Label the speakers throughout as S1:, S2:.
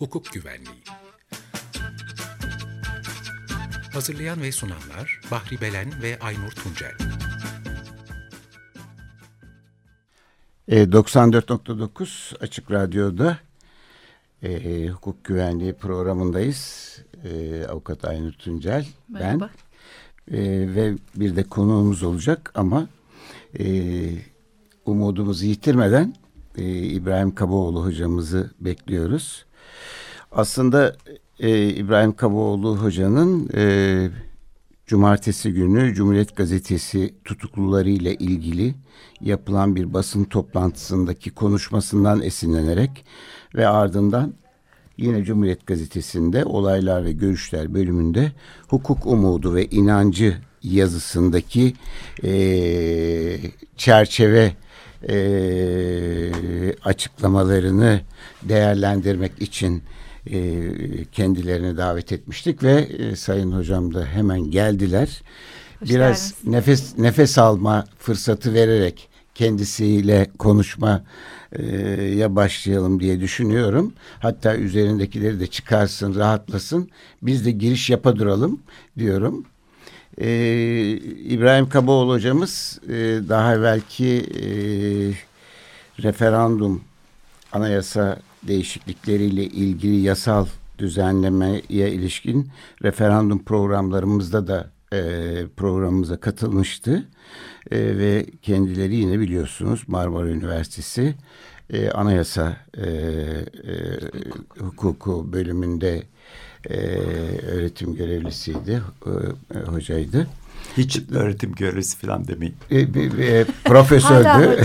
S1: hukuk güvenliği. Hazırlayan ve sunanlar Bahri Belen ve Aynur Tuncel.
S2: E, 94.9 Açık Radyo'da e, hukuk güvenliği programındayız. E, Avukat Aynur Tuncel, Merhaba. ben e, ve bir de konuğumuz olacak ama e, umudumuzu yitirmeden e, İbrahim Kabaoğlu hocamızı bekliyoruz. Aslında e, İbrahim Kabaoğlu hocanın e, cumartesi günü Cumhuriyet Gazetesi tutukluları ile ilgili yapılan bir basın toplantısındaki konuşmasından esinlenerek ve ardından yine Cumhuriyet Gazetesi'nde olaylar ve görüşler bölümünde hukuk umudu ve inancı yazısındaki e, çerçeve e, açıklamalarını değerlendirmek için e, kendilerini davet etmiştik ve e, Sayın Hocam da hemen geldiler. Hoş Biraz geldiniz. nefes nefes alma fırsatı vererek kendisiyle konuşma ya başlayalım diye düşünüyorum. Hatta üzerindekileri de çıkarsın, rahatlasın. Biz de giriş yapa duralım diyorum. Ee, İbrahim Kabaoğlu hocamız e, daha evvelki e, referandum anayasa değişiklikleriyle ilgili yasal düzenlemeye ilişkin referandum programlarımızda da e, programımıza katılmıştı. E, ve kendileri yine biliyorsunuz Marmara Üniversitesi e, Anayasa e, e, Hukuku bölümünde e, öğretim görevlisiydi, e, hocaydı.
S3: Hiç öğretim görevlisi falan demeyin.
S2: E, e, profesördü.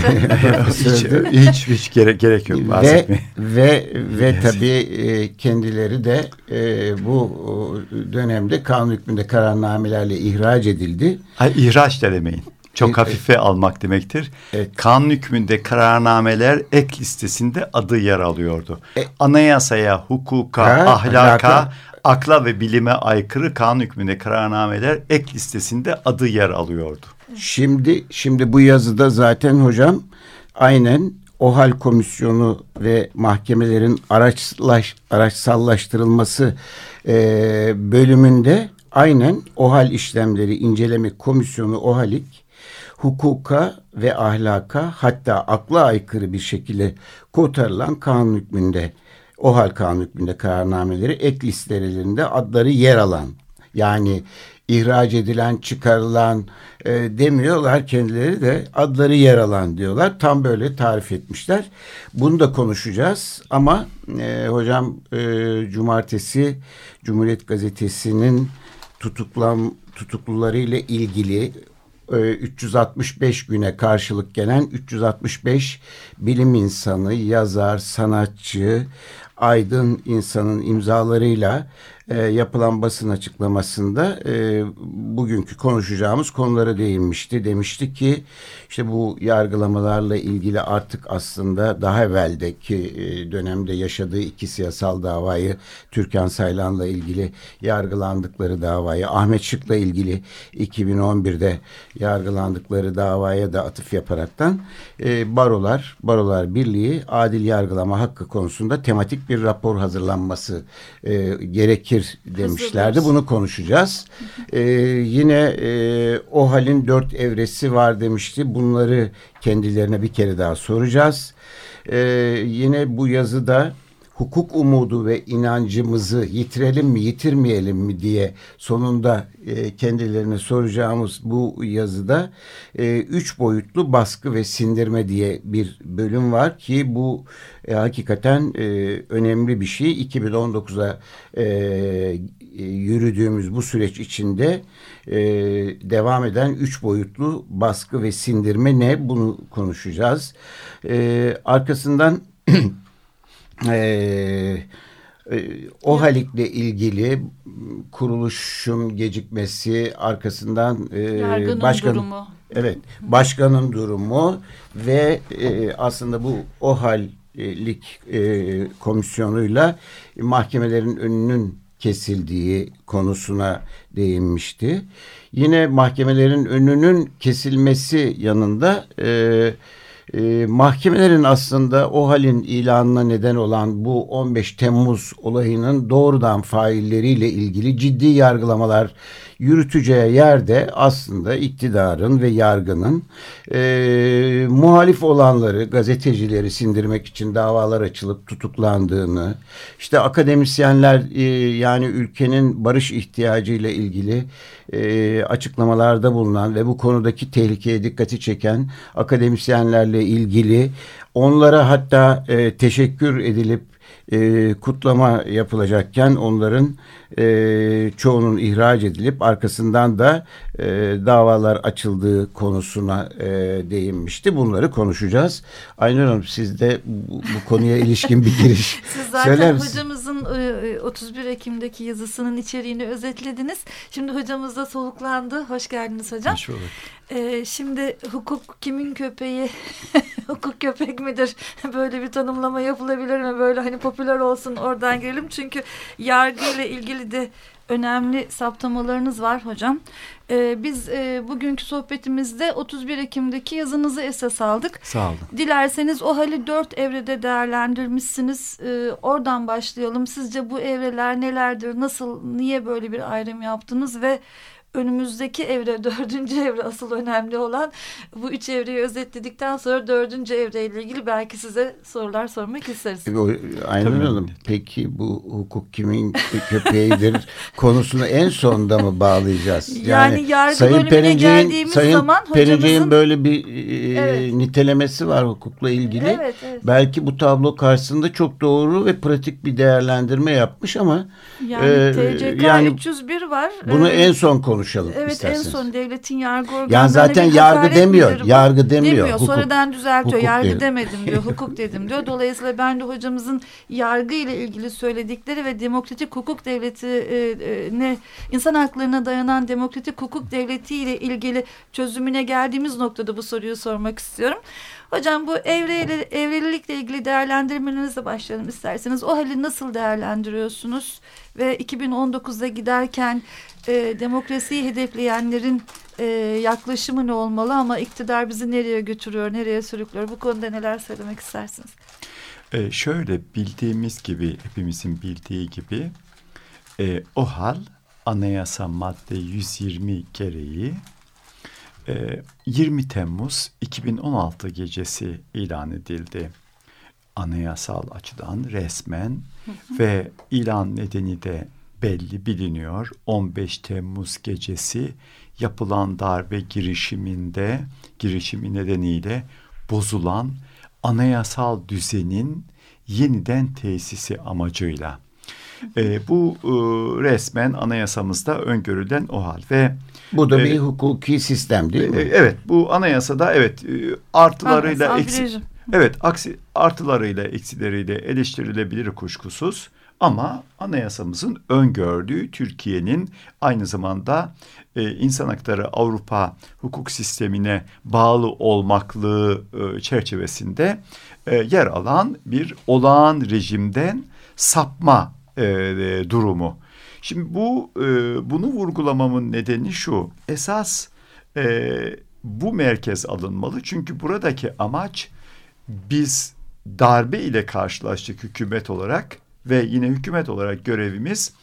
S3: profesördü. hiç, hiç, hiç gerek, gerek yok.
S2: Ve, ve, ve tabii e, kendileri de e, bu dönemde kanun hükmünde kararnamelerle ihraç edildi.
S3: Hayır, ihraç da demeyin. Çok hafife almak demektir. Evet. Kanun hükmünde kararnameler ek listesinde adı yer alıyordu. E, Anayasaya, hukuka, ha, ahlaka, ahlaka, akla ve bilime aykırı kanun hükmünde kararnameler ek listesinde adı yer alıyordu.
S2: Şimdi şimdi bu yazıda zaten hocam aynen OHAL komisyonu ve mahkemelerin araçlaş, araçsallaştırılması e, bölümünde aynen OHAL işlemleri inceleme komisyonu OHALİK hukuka ve ahlaka hatta akla aykırı bir şekilde kotarılan kanun hükmünde o hal kanun hükmünde kararnameleri ek listelerinde adları yer alan yani ihraç edilen, çıkarılan e, demiyorlar kendileri de adları yer alan diyorlar. Tam böyle tarif etmişler. Bunu da konuşacağız ama e, hocam e, cumartesi Cumhuriyet Gazetesi'nin tutuklam tutukluları ile ilgili 365 e, güne karşılık gelen 365 bilim insanı, yazar, sanatçı, aydın insanın imzalarıyla e, yapılan basın açıklamasında e, bugünkü konuşacağımız konulara değinmişti. Demişti ki işte bu yargılamalarla ilgili artık aslında daha evveldeki e, dönemde yaşadığı iki siyasal davayı Türkan Saylan'la ilgili yargılandıkları davayı Ahmet Şık'la ilgili 2011'de yargılandıkları davaya da atıf yaparaktan e, barolar, barolar birliği adil yargılama hakkı konusunda tematik bir rapor hazırlanması e, gerekir gerekir demişlerdi. Bunu konuşacağız. Ee, yine e, o halin dört evresi var demişti. Bunları kendilerine bir kere daha soracağız. Ee, yine bu yazıda hukuk umudu ve inancımızı yitirelim mi yitirmeyelim mi diye sonunda e, kendilerine soracağımız bu yazıda e, üç boyutlu baskı ve sindirme diye bir bölüm var ki bu e, hakikaten e, önemli bir şey. 2019'a e, yürüdüğümüz bu süreç içinde e, devam eden üç boyutlu baskı ve sindirme ne bunu konuşacağız. E, arkasından e, o halikle ilgili kuruluşun gecikmesi arkasından
S4: e, başkan durumu.
S2: Evet, başkanın durumu ve e, aslında bu o hallik e, komisyonuyla mahkemelerin önünün kesildiği konusuna değinmişti. Yine mahkemelerin önünün kesilmesi yanında e, e, mahkemelerin aslında o halin ilanına neden olan bu 15 Temmuz olayının doğrudan failleriyle ilgili ciddi yargılamalar yürüteceği yerde aslında iktidarın ve yargının e, muhalif olanları, gazetecileri sindirmek için davalar açılıp tutuklandığını, işte akademisyenler e, yani ülkenin barış ihtiyacı ile ilgili e, açıklamalarda bulunan ve bu konudaki tehlikeye dikkati çeken akademisyenlerle ilgili onlara hatta e, teşekkür edilip e, kutlama yapılacakken onların e, çoğunun ihraç edilip arkasından da e, davalar açıldığı konusuna e, değinmişti. Bunları konuşacağız. Aynur Hanım siz de bu, bu konuya ilişkin bir giriş
S4: Siz zaten hocamızın 31 e, Ekim'deki yazısının içeriğini özetlediniz. Şimdi hocamız da soluklandı. Hoş geldiniz hocam. Hoş bulduk. Ee, şimdi hukuk kimin köpeği, hukuk köpek midir? Böyle bir tanımlama yapılabilir mi? Böyle hani popüler olsun oradan girelim. Çünkü yargıyla ilgili de önemli saptamalarınız var hocam. Ee, biz e, bugünkü sohbetimizde 31 Ekim'deki yazınızı esas aldık.
S3: Sağ olun.
S4: Dilerseniz o hali dört evrede değerlendirmişsiniz. Ee, oradan başlayalım. Sizce bu evreler nelerdir? Nasıl, niye böyle bir ayrım yaptınız ve önümüzdeki evre, dördüncü evre asıl önemli olan bu üç evreyi özetledikten sonra dördüncü evreyle ilgili belki size sorular sormak isteriz.
S2: Aynen Hanım. Peki bu hukuk kimin köpeğidir konusunu en sonda mı bağlayacağız?
S4: Yani, yani yargı Sayın geldiğimiz Sayın zaman
S2: hocamızın... böyle bir e, evet. nitelemesi var hukukla ilgili. Evet, evet. Belki bu tablo karşısında çok doğru ve pratik bir değerlendirme yapmış ama
S4: yani e, TCK yani 301 var.
S2: Bunu ee, en son konuş konuşalım
S4: evet,
S2: isterseniz.
S4: Evet en son devletin yargı organları.
S2: Yani zaten yargı demiyor. Yargı demiyor. Demiyor.
S4: Hukuk, Sonradan düzeltiyor. Hukuk yargı diyor. demedim diyor. hukuk dedim diyor. Dolayısıyla ben de hocamızın yargı ile ilgili söyledikleri ve demokratik hukuk devleti e, e, ne insan haklarına dayanan demokratik hukuk devleti ile ilgili çözümüne geldiğimiz noktada bu soruyu sormak istiyorum. Hocam bu evreyle, evrelilikle ilgili değerlendirmelerinizle başlayalım isterseniz. O hali nasıl değerlendiriyorsunuz? Ve 2019'da giderken e, demokrasiyi hedefleyenlerin e, yaklaşımı ne olmalı ama iktidar bizi nereye götürüyor, nereye sürüklüyor? Bu konuda neler söylemek istersiniz?
S3: E, şöyle bildiğimiz gibi, hepimizin bildiği gibi e, o hal anayasa madde 120 gereği 20 e, Temmuz 2016 gecesi ilan edildi. Anayasal açıdan resmen hı hı. ve ilan nedeni de belli biliniyor. 15 Temmuz gecesi yapılan darbe girişiminde girişimi nedeniyle bozulan anayasal düzenin yeniden tesisi amacıyla. E, bu e, resmen anayasamızda öngörülen o hal ve
S2: bu da e, bir hukuki sistem değil mi? E,
S3: evet, bu anayasada evet e, artılarıyla eksi Evet, aksi artılarıyla eksileriyle eleştirilebilir kuşkusuz. Ama anayasamızın öngördüğü Türkiye'nin aynı zamanda e, insan hakları Avrupa hukuk sistemine bağlı olmaklığı e, çerçevesinde e, yer alan bir olağan rejimden sapma e, e, durumu. Şimdi bu e, bunu vurgulamamın nedeni şu. Esas e, bu merkez alınmalı. Çünkü buradaki amaç biz darbe ile karşılaştık hükümet olarak ve yine hükümet olarak görevimiz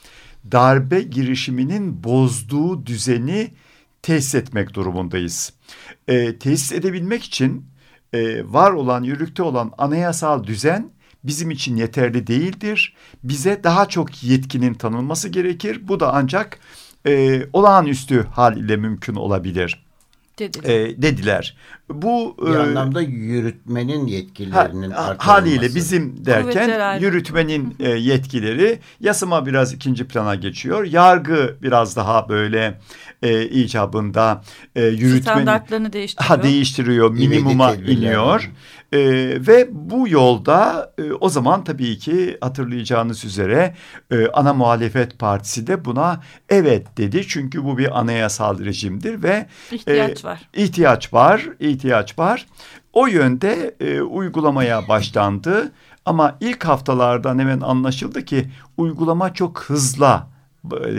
S3: darbe girişiminin bozduğu düzeni tesis etmek durumundayız. E, tesis edebilmek için e, var olan, yürürlükte olan anayasal düzen bizim için yeterli değildir. Bize daha çok yetkinin tanınması gerekir. Bu da ancak e, olağanüstü hal ile mümkün olabilir. Dediler. E, dediler.
S2: Bu bir e, anlamda yürütmenin yetkilerinin ha,
S3: haliyle bizim derken yürütmenin e, yetkileri yasama biraz ikinci plana geçiyor. Yargı biraz daha böyle e, icabında e, yürütmenin
S4: standartlarını değiştiriyor.
S3: Ha, değiştiriyor, minimuma iniyor. E, ve bu yolda e, o zaman tabii ki hatırlayacağınız üzere e, ana muhalefet partisi de buna evet dedi. Çünkü bu bir anayasal rejimdir ve
S4: ihtiyaç e, var.
S3: İhtiyaç var, ihtiyaç var. O yönde e, uygulamaya başlandı. Ama ilk haftalardan hemen anlaşıldı ki uygulama çok hızla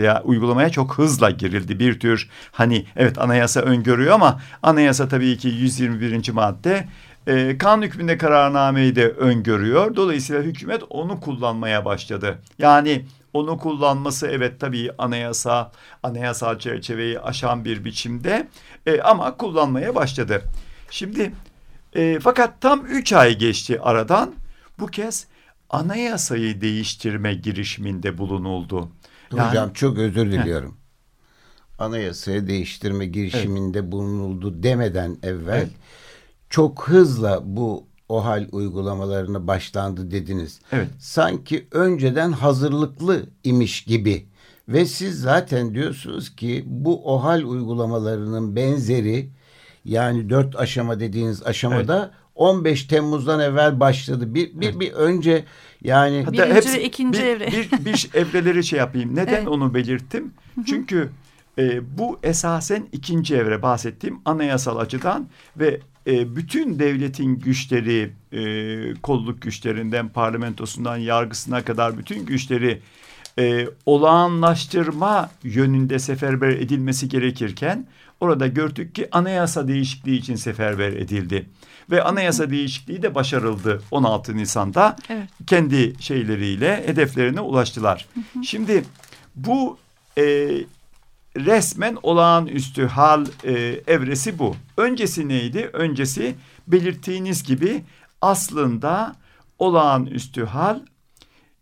S3: ya uygulamaya çok hızla girildi. Bir tür hani evet anayasa öngörüyor ama anayasa tabii ki 121. madde E, kanun hükmünde kararnameyi de öngörüyor. Dolayısıyla hükümet onu kullanmaya başladı. Yani onu kullanması evet tabii anayasa, anayasal çerçeveyi aşan bir biçimde e, ama kullanmaya başladı. Şimdi e, fakat tam üç ay geçti aradan bu kez anayasayı değiştirme girişiminde bulunuldu.
S2: Yani, Hocam çok özür diliyorum. Heh. Anayasayı değiştirme girişiminde evet. bulunuldu demeden evvel evet. Çok hızla bu OHAL uygulamalarına başlandı dediniz. Evet. Sanki önceden hazırlıklı imiş gibi. Ve siz zaten diyorsunuz ki bu OHAL uygulamalarının benzeri yani dört aşama dediğiniz aşamada evet. 15 Temmuz'dan evvel başladı. Bir, bir, evet. bir önce yani
S4: Hatta birinci hepsi, ve ikinci bir, evre.
S3: Bir, bir evreleri şey yapayım. Neden evet. onu belirttim? Çünkü e, bu esasen ikinci evre bahsettiğim anayasal açıdan ve e, bütün devletin güçleri, e, kolluk güçlerinden parlamentosundan yargısına kadar bütün güçleri e, olağanlaştırma yönünde seferber edilmesi gerekirken orada gördük ki anayasa değişikliği için seferber edildi. Ve anayasa değişikliği de başarıldı 16 Nisan'da. Evet. Kendi şeyleriyle hedeflerine ulaştılar. Şimdi bu e, resmen olağanüstü hal e, evresi bu. Öncesi neydi? Öncesi belirttiğiniz gibi aslında olağanüstü hal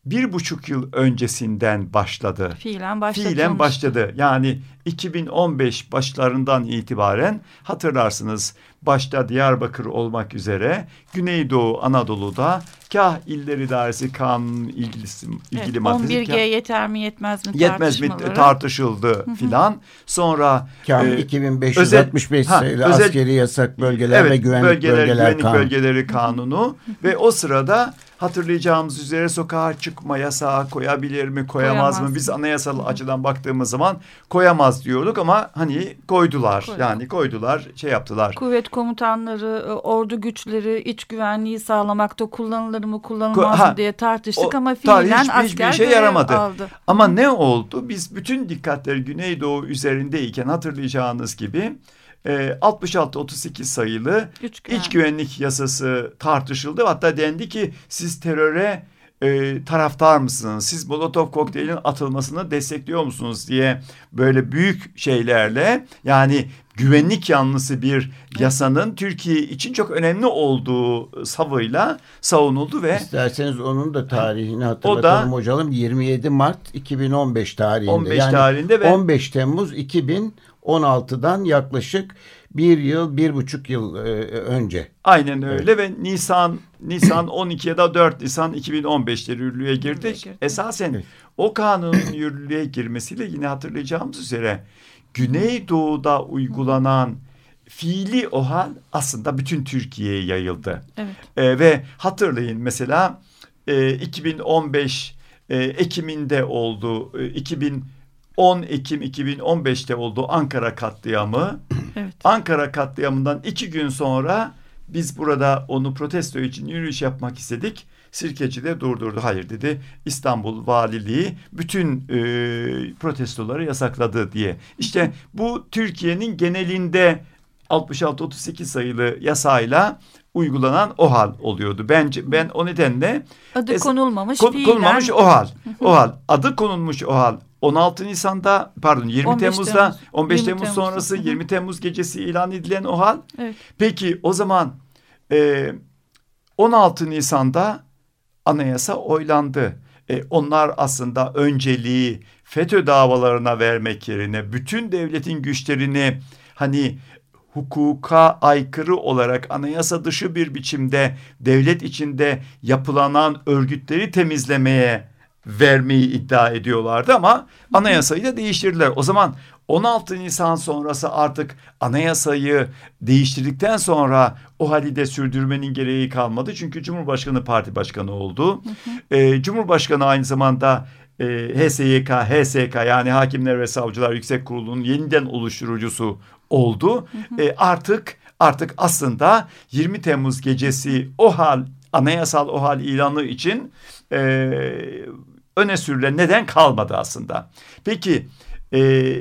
S3: bir buçuk yıl öncesinden başladı.
S4: Fiilen başladı.
S3: Fiilen başladı. Yani 2015 başlarından itibaren hatırlarsınız başta Diyarbakır olmak üzere Güneydoğu Anadolu'da kah iller idaresi kanun ilgisi, ilgili evet,
S4: maddesi. 11G kah, yeter mi yetmez mi
S3: yetmez mi tartışıldı filan. Sonra
S2: kah e, 2565 sayılı özel, askeri yasak bölgeler evet, ve güvenlik bölgeler, bölgeler
S3: güvenlik kanunu. bölgeleri kanunu ve o sırada hatırlayacağımız üzere sokağa çıkma yasağı koyabilir mi koyamaz, koyamaz mı? Biz anayasal açıdan baktığımız zaman koyamaz diyorduk ama hani koydular. Koy. Yani koydular şey yaptılar.
S4: Kuvvet komutanları, e, ordu güçleri iç güvenliği sağlamakta kullanılır mı kullanılmaz mı diye tartıştık o, ama fiilen hiç, asker hiçbir şey yaramadı. Aldı.
S3: Ama ne oldu? Biz bütün dikkatleri Güneydoğu üzerindeyken hatırlayacağınız gibi 66-38 e, sayılı iç, güven. iç güvenlik yasası tartışıldı. Hatta dendi ki siz teröre e, taraftar mısınız? Siz Molotov kokteylin atılmasını destekliyor musunuz diye böyle büyük şeylerle yani güvenlik yanlısı bir yasanın Türkiye için çok önemli olduğu savıyla savunuldu ve
S2: isterseniz onun da tarihini hatırlatalım o da, hocam 27 Mart 2015 tarihinde
S3: 15 yani tarihinde
S2: ve 15 Temmuz 2016'dan yaklaşık bir yıl, bir buçuk yıl e, önce.
S3: Aynen öyle evet. ve Nisan Nisan 12 ya da 4 Nisan 2015'te yürürlüğe girdi. Esasen evet. o kanunun yürürlüğe girmesiyle yine hatırlayacağımız üzere Güneydoğu'da uygulanan fiili o hal aslında bütün Türkiye'ye yayıldı. Evet. E, ve hatırlayın mesela e, 2015 e, Ekim'inde oldu. E, 2010 Ekim 2015'te oldu Ankara katliamı. Evet. Ankara katliamından iki gün sonra biz burada onu protesto için yürüyüş yapmak istedik. Sirkeci de durdurdu. Hayır dedi. İstanbul Valiliği bütün e, protestoları yasakladı diye. İşte bu Türkiye'nin genelinde 66-38 sayılı yasayla uygulanan o hal oluyordu. Bence ben o nedenle
S4: adı konulmamış kon,
S3: konulmamış o hal. o hal. Adı konulmuş o hal. 16 Nisan'da pardon 20 15 Temmuz'da Temmuz, 15 Temmuz, Temmuz sonrası 20 Temmuz gecesi ilan edilen o hal. Evet. Peki o zaman e, 16 Nisan'da anayasa oylandı. E, onlar aslında önceliği FETÖ davalarına vermek yerine bütün devletin güçlerini hani hukuka aykırı olarak anayasa dışı bir biçimde devlet içinde yapılanan örgütleri temizlemeye vermeyi iddia ediyorlardı ama anayasayı da değiştirdiler. O zaman 16 Nisan sonrası artık anayasayı değiştirdikten sonra o halde sürdürmenin gereği kalmadı. Çünkü Cumhurbaşkanı parti başkanı oldu. Hı hı. Ee, Cumhurbaşkanı aynı zamanda e, HSYK, HSK yani Hakimler ve Savcılar Yüksek Kurulu'nun yeniden oluşturucusu oldu. Hı hı. E, artık artık aslında 20 Temmuz gecesi o hal anayasal o hal ilanı için e, öne sürülen neden kalmadı aslında. Peki e,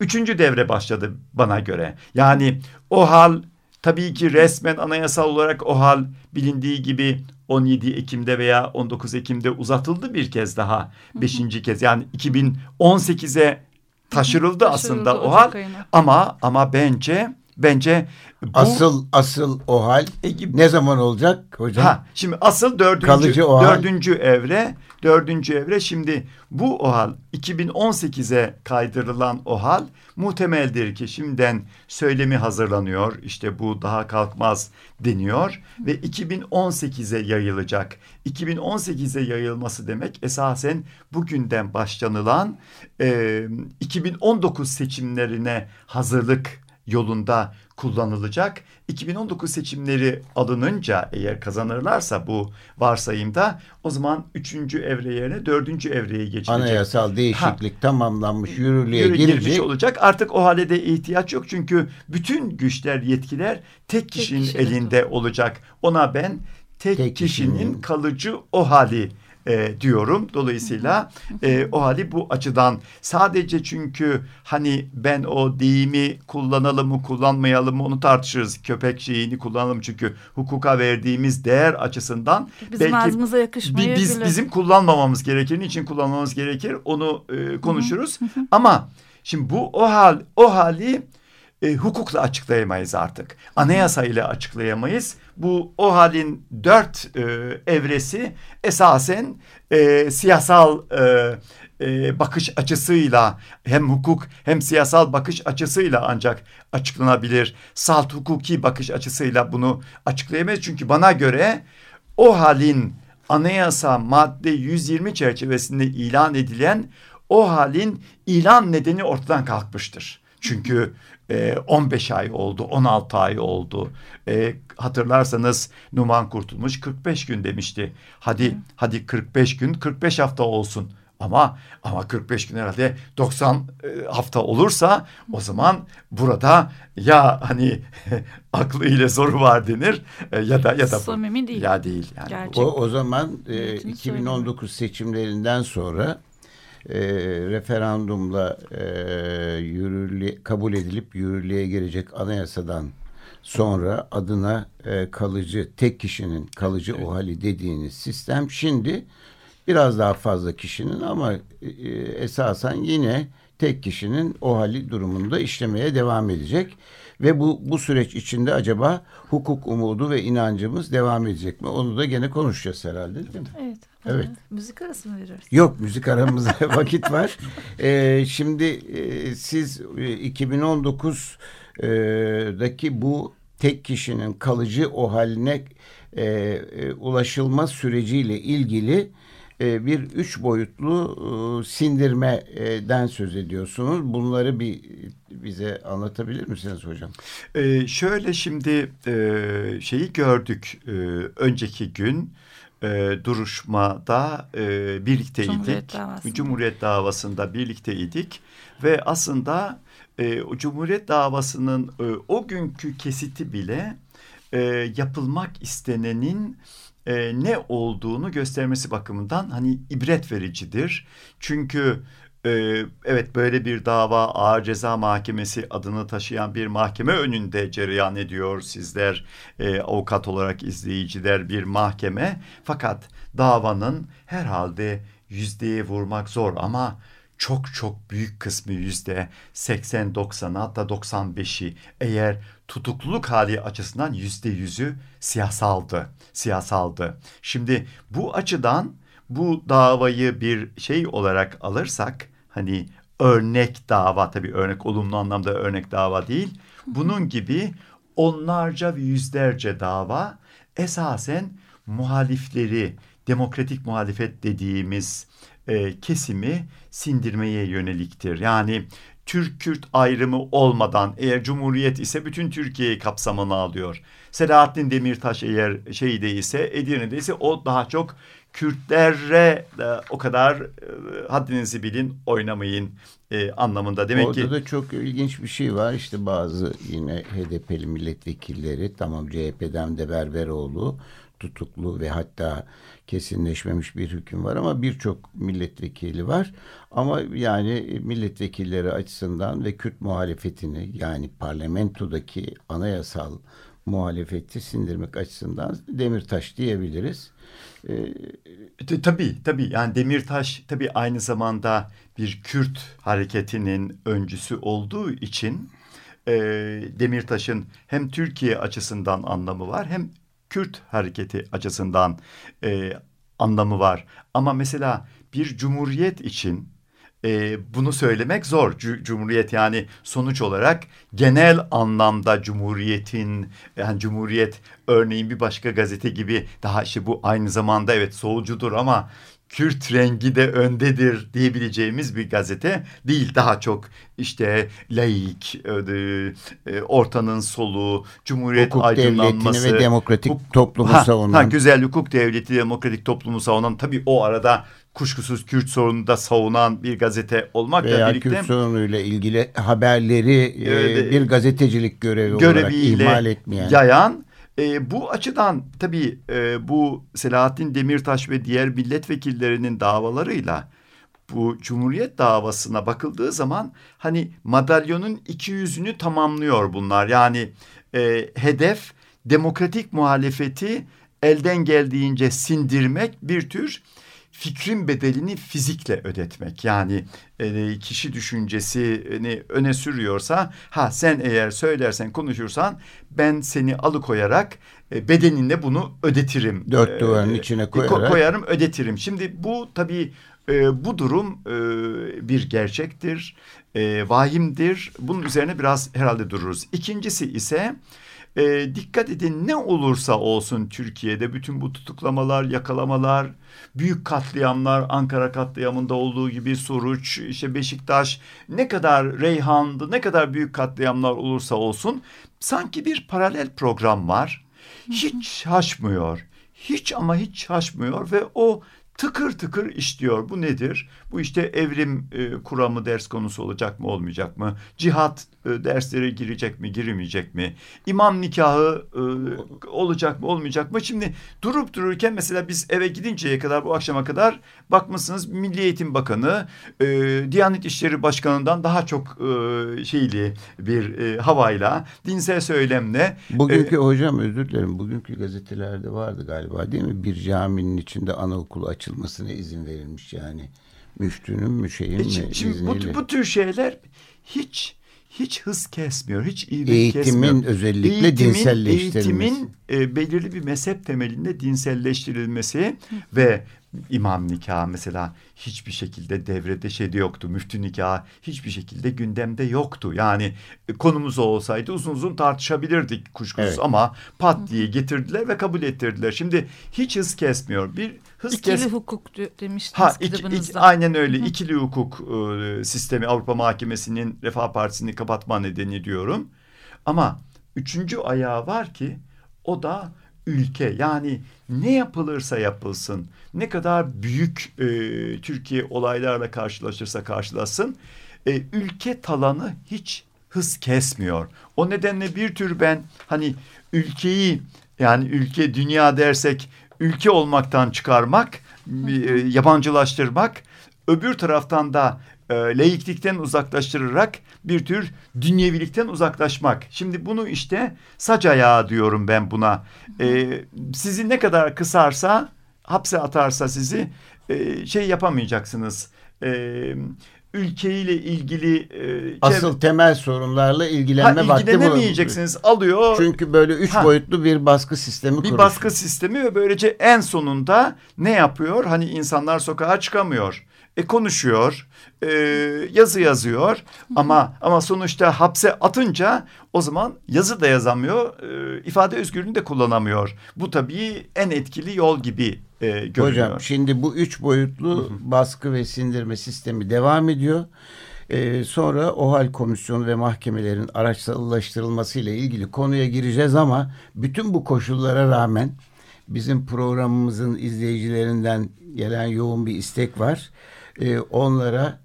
S3: üçüncü devre başladı bana göre. Yani o hal tabii ki resmen anayasal olarak o hal bilindiği gibi 17 Ekim'de veya 19 Ekim'de uzatıldı bir kez daha. Beşinci kez yani 2018'e taşırıldı aslında o hal. Ama ama bence bence
S2: bu, asıl asıl o hal e, ne zaman olacak hocam? Ha,
S3: şimdi asıl dördüncü, Kalıcı o dördüncü hal. evre dördüncü evre şimdi bu o hal 2018'e kaydırılan o hal muhtemeldir ki şimdiden söylemi hazırlanıyor. İşte bu daha kalkmaz deniyor ve 2018'e yayılacak. 2018'e yayılması demek esasen bugünden başlanılan e, 2019 seçimlerine hazırlık yolunda kullanılacak. 2019 seçimleri alınınca eğer kazanırlarsa bu varsayımda o zaman 3. evre yerine 4. evreye geçilecek.
S2: Anayasal değişiklik ha. tamamlanmış yürürlüğe Yürü, girecek. Girmiş
S3: olacak. Artık o hale de ihtiyaç yok çünkü bütün güçler yetkiler tek kişinin tek elinde olacak. Ona ben tek, tek kişinin, kişinin kalıcı o hali e, diyorum. Dolayısıyla e, o hali bu açıdan sadece çünkü hani ben o deyimi kullanalım mı kullanmayalım mı onu tartışırız. Köpek şeyini kullanalım çünkü hukuka verdiğimiz değer açısından
S4: bizim belki yakışmayabilir.
S3: Biz, bizim kullanmamamız gerekir. Niçin kullanmamız gerekir? Onu e, konuşuruz. Ama şimdi bu o hal o hali e, hukukla açıklayamayız artık. Anayasa ile açıklayamayız. Bu o halin dört e, evresi esasen e, siyasal e, e, bakış açısıyla hem hukuk hem siyasal bakış açısıyla ancak açıklanabilir. Salt hukuki bakış açısıyla bunu açıklayamayız. Çünkü bana göre o halin anayasa madde 120 çerçevesinde ilan edilen o halin ilan nedeni ortadan kalkmıştır. Çünkü e, 15 ay oldu, 16 ay oldu. E, hatırlarsanız Numan Kurtulmuş 45 gün demişti. Hadi hadi 45 gün, 45 hafta olsun. Ama ama 45 gün herhalde 90 e, hafta olursa o zaman burada ya hani aklı ile zoru var denir e, ya da ya da
S4: samimi değil.
S3: Ya değil
S2: yani. O o zaman e, 2019 seçimlerinden sonra e, referandumla e, yürürlüğe, kabul edilip yürürlüğe girecek anayasadan sonra adına e, kalıcı tek kişinin kalıcı evet. OHAL'i dediğiniz sistem şimdi biraz daha fazla kişinin ama e, esasen yine tek kişinin OHAL'i durumunda işlemeye devam edecek. Ve bu, bu süreç içinde acaba hukuk umudu ve inancımız devam edecek mi? Onu da gene konuşacağız herhalde değil mi?
S4: Evet. Evet. Müzik arası mı veriyoruz?
S2: Yok müzik aramızda vakit var. Ee, şimdi e, siz e, 2019'daki e, bu tek kişinin kalıcı o haline e, e, ulaşılma süreciyle ilgili e, bir üç boyutlu e, sindirmeden söz ediyorsunuz. Bunları bir bize anlatabilir misiniz hocam?
S3: Ee, şöyle şimdi e, şeyi gördük e, önceki gün e, duruşmada e, birlikteydik. Cumhuriyet davasında. Cumhuriyet davasında birlikteydik ve aslında e, Cumhuriyet davasının e, o günkü kesiti bile e, yapılmak istenenin e, ne olduğunu göstermesi bakımından hani ibret vericidir. Çünkü ee, evet böyle bir dava ağır ceza mahkemesi adını taşıyan bir mahkeme önünde cereyan ediyor sizler e, avukat olarak izleyiciler bir mahkeme fakat davanın herhalde yüzdeye vurmak zor ama çok çok büyük kısmı yüzde 80-90 hatta 95'i eğer tutukluluk hali açısından yüzde yüzü siyasaldı. Siyasaldı. Şimdi bu açıdan bu davayı bir şey olarak alırsak hani örnek dava tabii örnek olumlu anlamda örnek dava değil. Bunun gibi onlarca ve yüzlerce dava esasen muhalifleri demokratik muhalefet dediğimiz e, kesimi sindirmeye yöneliktir. Yani Türk-Kürt ayrımı olmadan eğer Cumhuriyet ise bütün Türkiye'yi kapsamına alıyor. Selahattin Demirtaş eğer şeyde ise Edirne'de ise o daha çok Kürtlere de o kadar e, haddinizi bilin oynamayın e, anlamında. Demek
S2: Orada
S3: ki
S2: da çok ilginç bir şey var. İşte bazı yine HDP'li milletvekilleri tamam CHP'den de Berberoğlu tutuklu ve hatta kesinleşmemiş bir hüküm var ama birçok milletvekili var. Ama yani milletvekilleri açısından ve Kürt muhalefetini yani parlamentodaki anayasal muhalefeti sindirmek açısından Demirtaş diyebiliriz.
S3: Ee, tabii tabii yani Demirtaş tabii aynı zamanda bir Kürt hareketinin öncüsü olduğu için e, Demirtaş'ın hem Türkiye açısından anlamı var hem Kürt hareketi açısından e, anlamı var. Ama mesela bir cumhuriyet için e, bunu söylemek zor. C Cumhuriyet yani sonuç olarak genel anlamda Cumhuriyet'in yani Cumhuriyet örneğin bir başka gazete gibi daha işte bu aynı zamanda evet solcudur ama Kürt rengi de öndedir diyebileceğimiz bir gazete değil. Daha çok işte laik, e, e, ortanın solu, cumhuriyet hukuk aydınlanması.
S2: ve demokratik hukuk, toplumu ha, savunan. Ha,
S3: güzel hukuk devleti, demokratik toplumu savunan. Tabii o arada kuşkusuz Kürt sorununu da savunan bir gazete olmakla
S2: Veya
S3: birlikte.
S2: Kürt sorunuyla ilgili haberleri e, bir gazetecilik görevi olarak ihmal etmeyen.
S3: yayan e, bu açıdan tabii e, bu Selahattin Demirtaş ve diğer milletvekillerinin davalarıyla bu Cumhuriyet davasına bakıldığı zaman hani madalyonun iki yüzünü tamamlıyor bunlar. Yani e, hedef demokratik muhalefeti elden geldiğince sindirmek bir tür fikrin bedelini fizikle ödetmek. Yani e, kişi düşüncesini öne sürüyorsa ha sen eğer söylersen konuşursan ben seni alıkoyarak e, bedeninle bunu ödetirim.
S2: Dört e, duvarın e, içine koyarak.
S3: Koyarım ödetirim. Şimdi bu tabii e, bu durum e, bir gerçektir, e, vahimdir. Bunun üzerine biraz herhalde dururuz. İkincisi ise e, dikkat edin ne olursa olsun Türkiye'de bütün bu tutuklamalar, yakalamalar, büyük katliamlar, Ankara katliamında olduğu gibi Suruç, işte Beşiktaş ne kadar Reyhan'dı, ne kadar büyük katliamlar olursa olsun sanki bir paralel program var. Hiç şaşmıyor. Hiç ama hiç şaşmıyor ve o tıkır tıkır işliyor. Bu nedir? Bu işte evrim e, kuramı ders konusu olacak mı olmayacak mı? Cihat e, derslere girecek mi girmeyecek mi? İmam nikahı e, olacak mı olmayacak mı? Şimdi durup dururken mesela biz eve gidinceye kadar bu akşama kadar bakmışsınız Milli Eğitim Bakanı e, Diyanet İşleri Başkanı'ndan daha çok e, şeyli bir e, havayla dinsel söylemle.
S2: Bugünkü e, hocam özür dilerim bugünkü gazetelerde vardı galiba değil mi? Bir caminin içinde anaokulu açılmasına izin verilmiş yani. Müftünün mü şeyin e, mi
S3: şimdi bu, bu tür şeyler hiç hiç hız kesmiyor, hiç ivmet
S2: Eğitimin
S3: kesmiyor.
S2: özellikle eğitimin, dinselleştirilmesi.
S3: Eğitimin e, belirli bir mezhep temelinde dinselleştirilmesi ve imam nikahı mesela hiçbir şekilde devrede şeyde yoktu. Müftü nikahı hiçbir şekilde gündemde yoktu. Yani e, konumuz olsaydı uzun uzun tartışabilirdik kuşkusuz evet. ama pat diye getirdiler ve kabul ettirdiler. Şimdi hiç hız kesmiyor. Bir hız
S4: İkili
S3: kes...
S4: hukuk demiştiniz ha, iki,
S3: iki, aynen öyle. Hı. İkili hukuk e, sistemi Avrupa Mahkemesi'nin Refah Partisi'ni kapatma nedeni diyorum. Ama üçüncü ayağı var ki o da ülke yani ne yapılırsa yapılsın ne kadar büyük e, Türkiye olaylarla karşılaşırsa karşılasın e, ülke talanı hiç hız kesmiyor. O nedenle bir tür ben hani ülkeyi yani ülke dünya dersek ülke olmaktan çıkarmak, e, yabancılaştırmak, öbür taraftan da e, laiklikten uzaklaştırarak bir tür dünyevilikten uzaklaşmak. Şimdi bunu işte saç ayağı diyorum ben buna. E, sizi ne kadar kısarsa, hapse atarsa sizi e, şey yapamayacaksınız. E, ülkeyle ilgili
S2: e, asıl temel sorunlarla ilgilenme ha, vakti
S3: ilgilenemeyeceksiniz alıyor.
S2: Çünkü böyle üç ha, boyutlu bir baskı sistemi
S3: bir
S2: kuruşuyor.
S3: baskı sistemi ve böylece en sonunda ne yapıyor? Hani insanlar sokağa çıkamıyor. E konuşuyor, e, yazı yazıyor ama ama sonuçta hapse atınca o zaman yazı da yazamıyor, e, ifade özgürlüğünü de kullanamıyor. Bu tabii en etkili yol gibi e, görünüyor.
S2: Hocam şimdi bu üç boyutlu baskı ve sindirme sistemi devam ediyor. Ee, sonra OHAL komisyonu ve mahkemelerin araçsallaştırılması ile ilgili konuya gireceğiz ama bütün bu koşullara rağmen bizim programımızın izleyicilerinden gelen yoğun bir istek var. Ee, onlara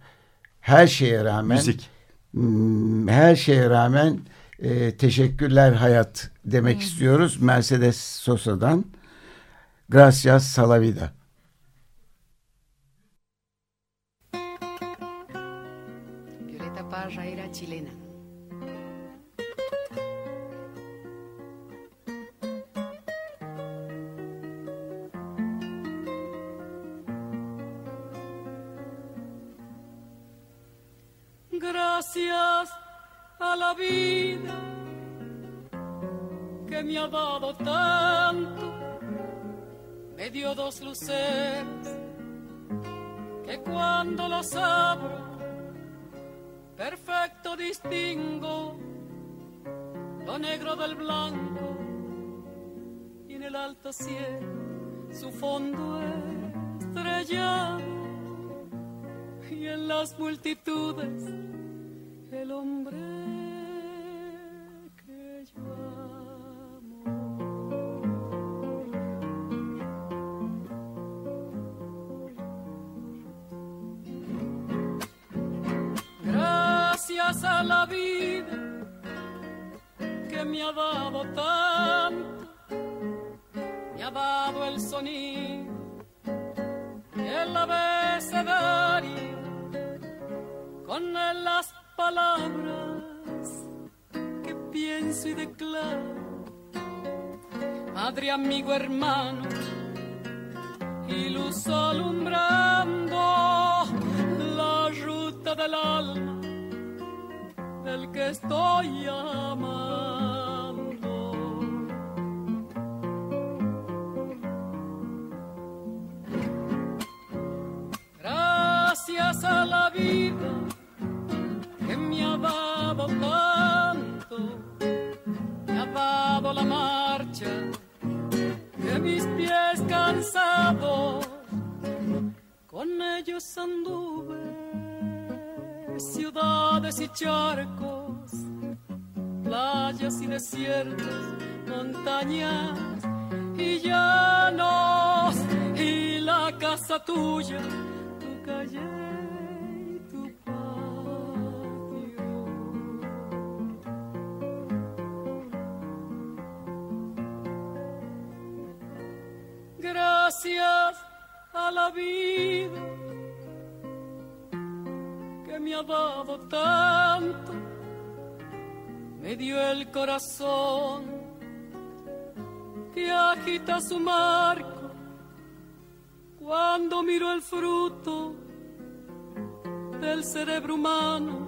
S2: her şeye rağmen
S3: müzik
S2: her şeye rağmen e, teşekkürler hayat demek hmm. istiyoruz Mercedes Sosa'dan. Gracias Salavida.
S5: Gracias a la vida que me ha dado tanto, me dio dos luces que cuando los abro, perfecto distingo lo negro del blanco y en el alto cielo su fondo estrellado y en las multitudes el hombre que yo amo. Gracias a la vida que me ha dado tanto, me ha dado el sonido y el abecedario con las palabras que pienso y declaro. Madre, amigo, hermano, y luz alumbrando la ruta del alma del que estoy amando. Anduve ciudades y charcos, playas y desiertos, montañas y llanos, y la casa tuya, tu calle. Gracias a la vida me ha dado tanto, me dio el corazón que agita su marco cuando miro el fruto del cerebro humano,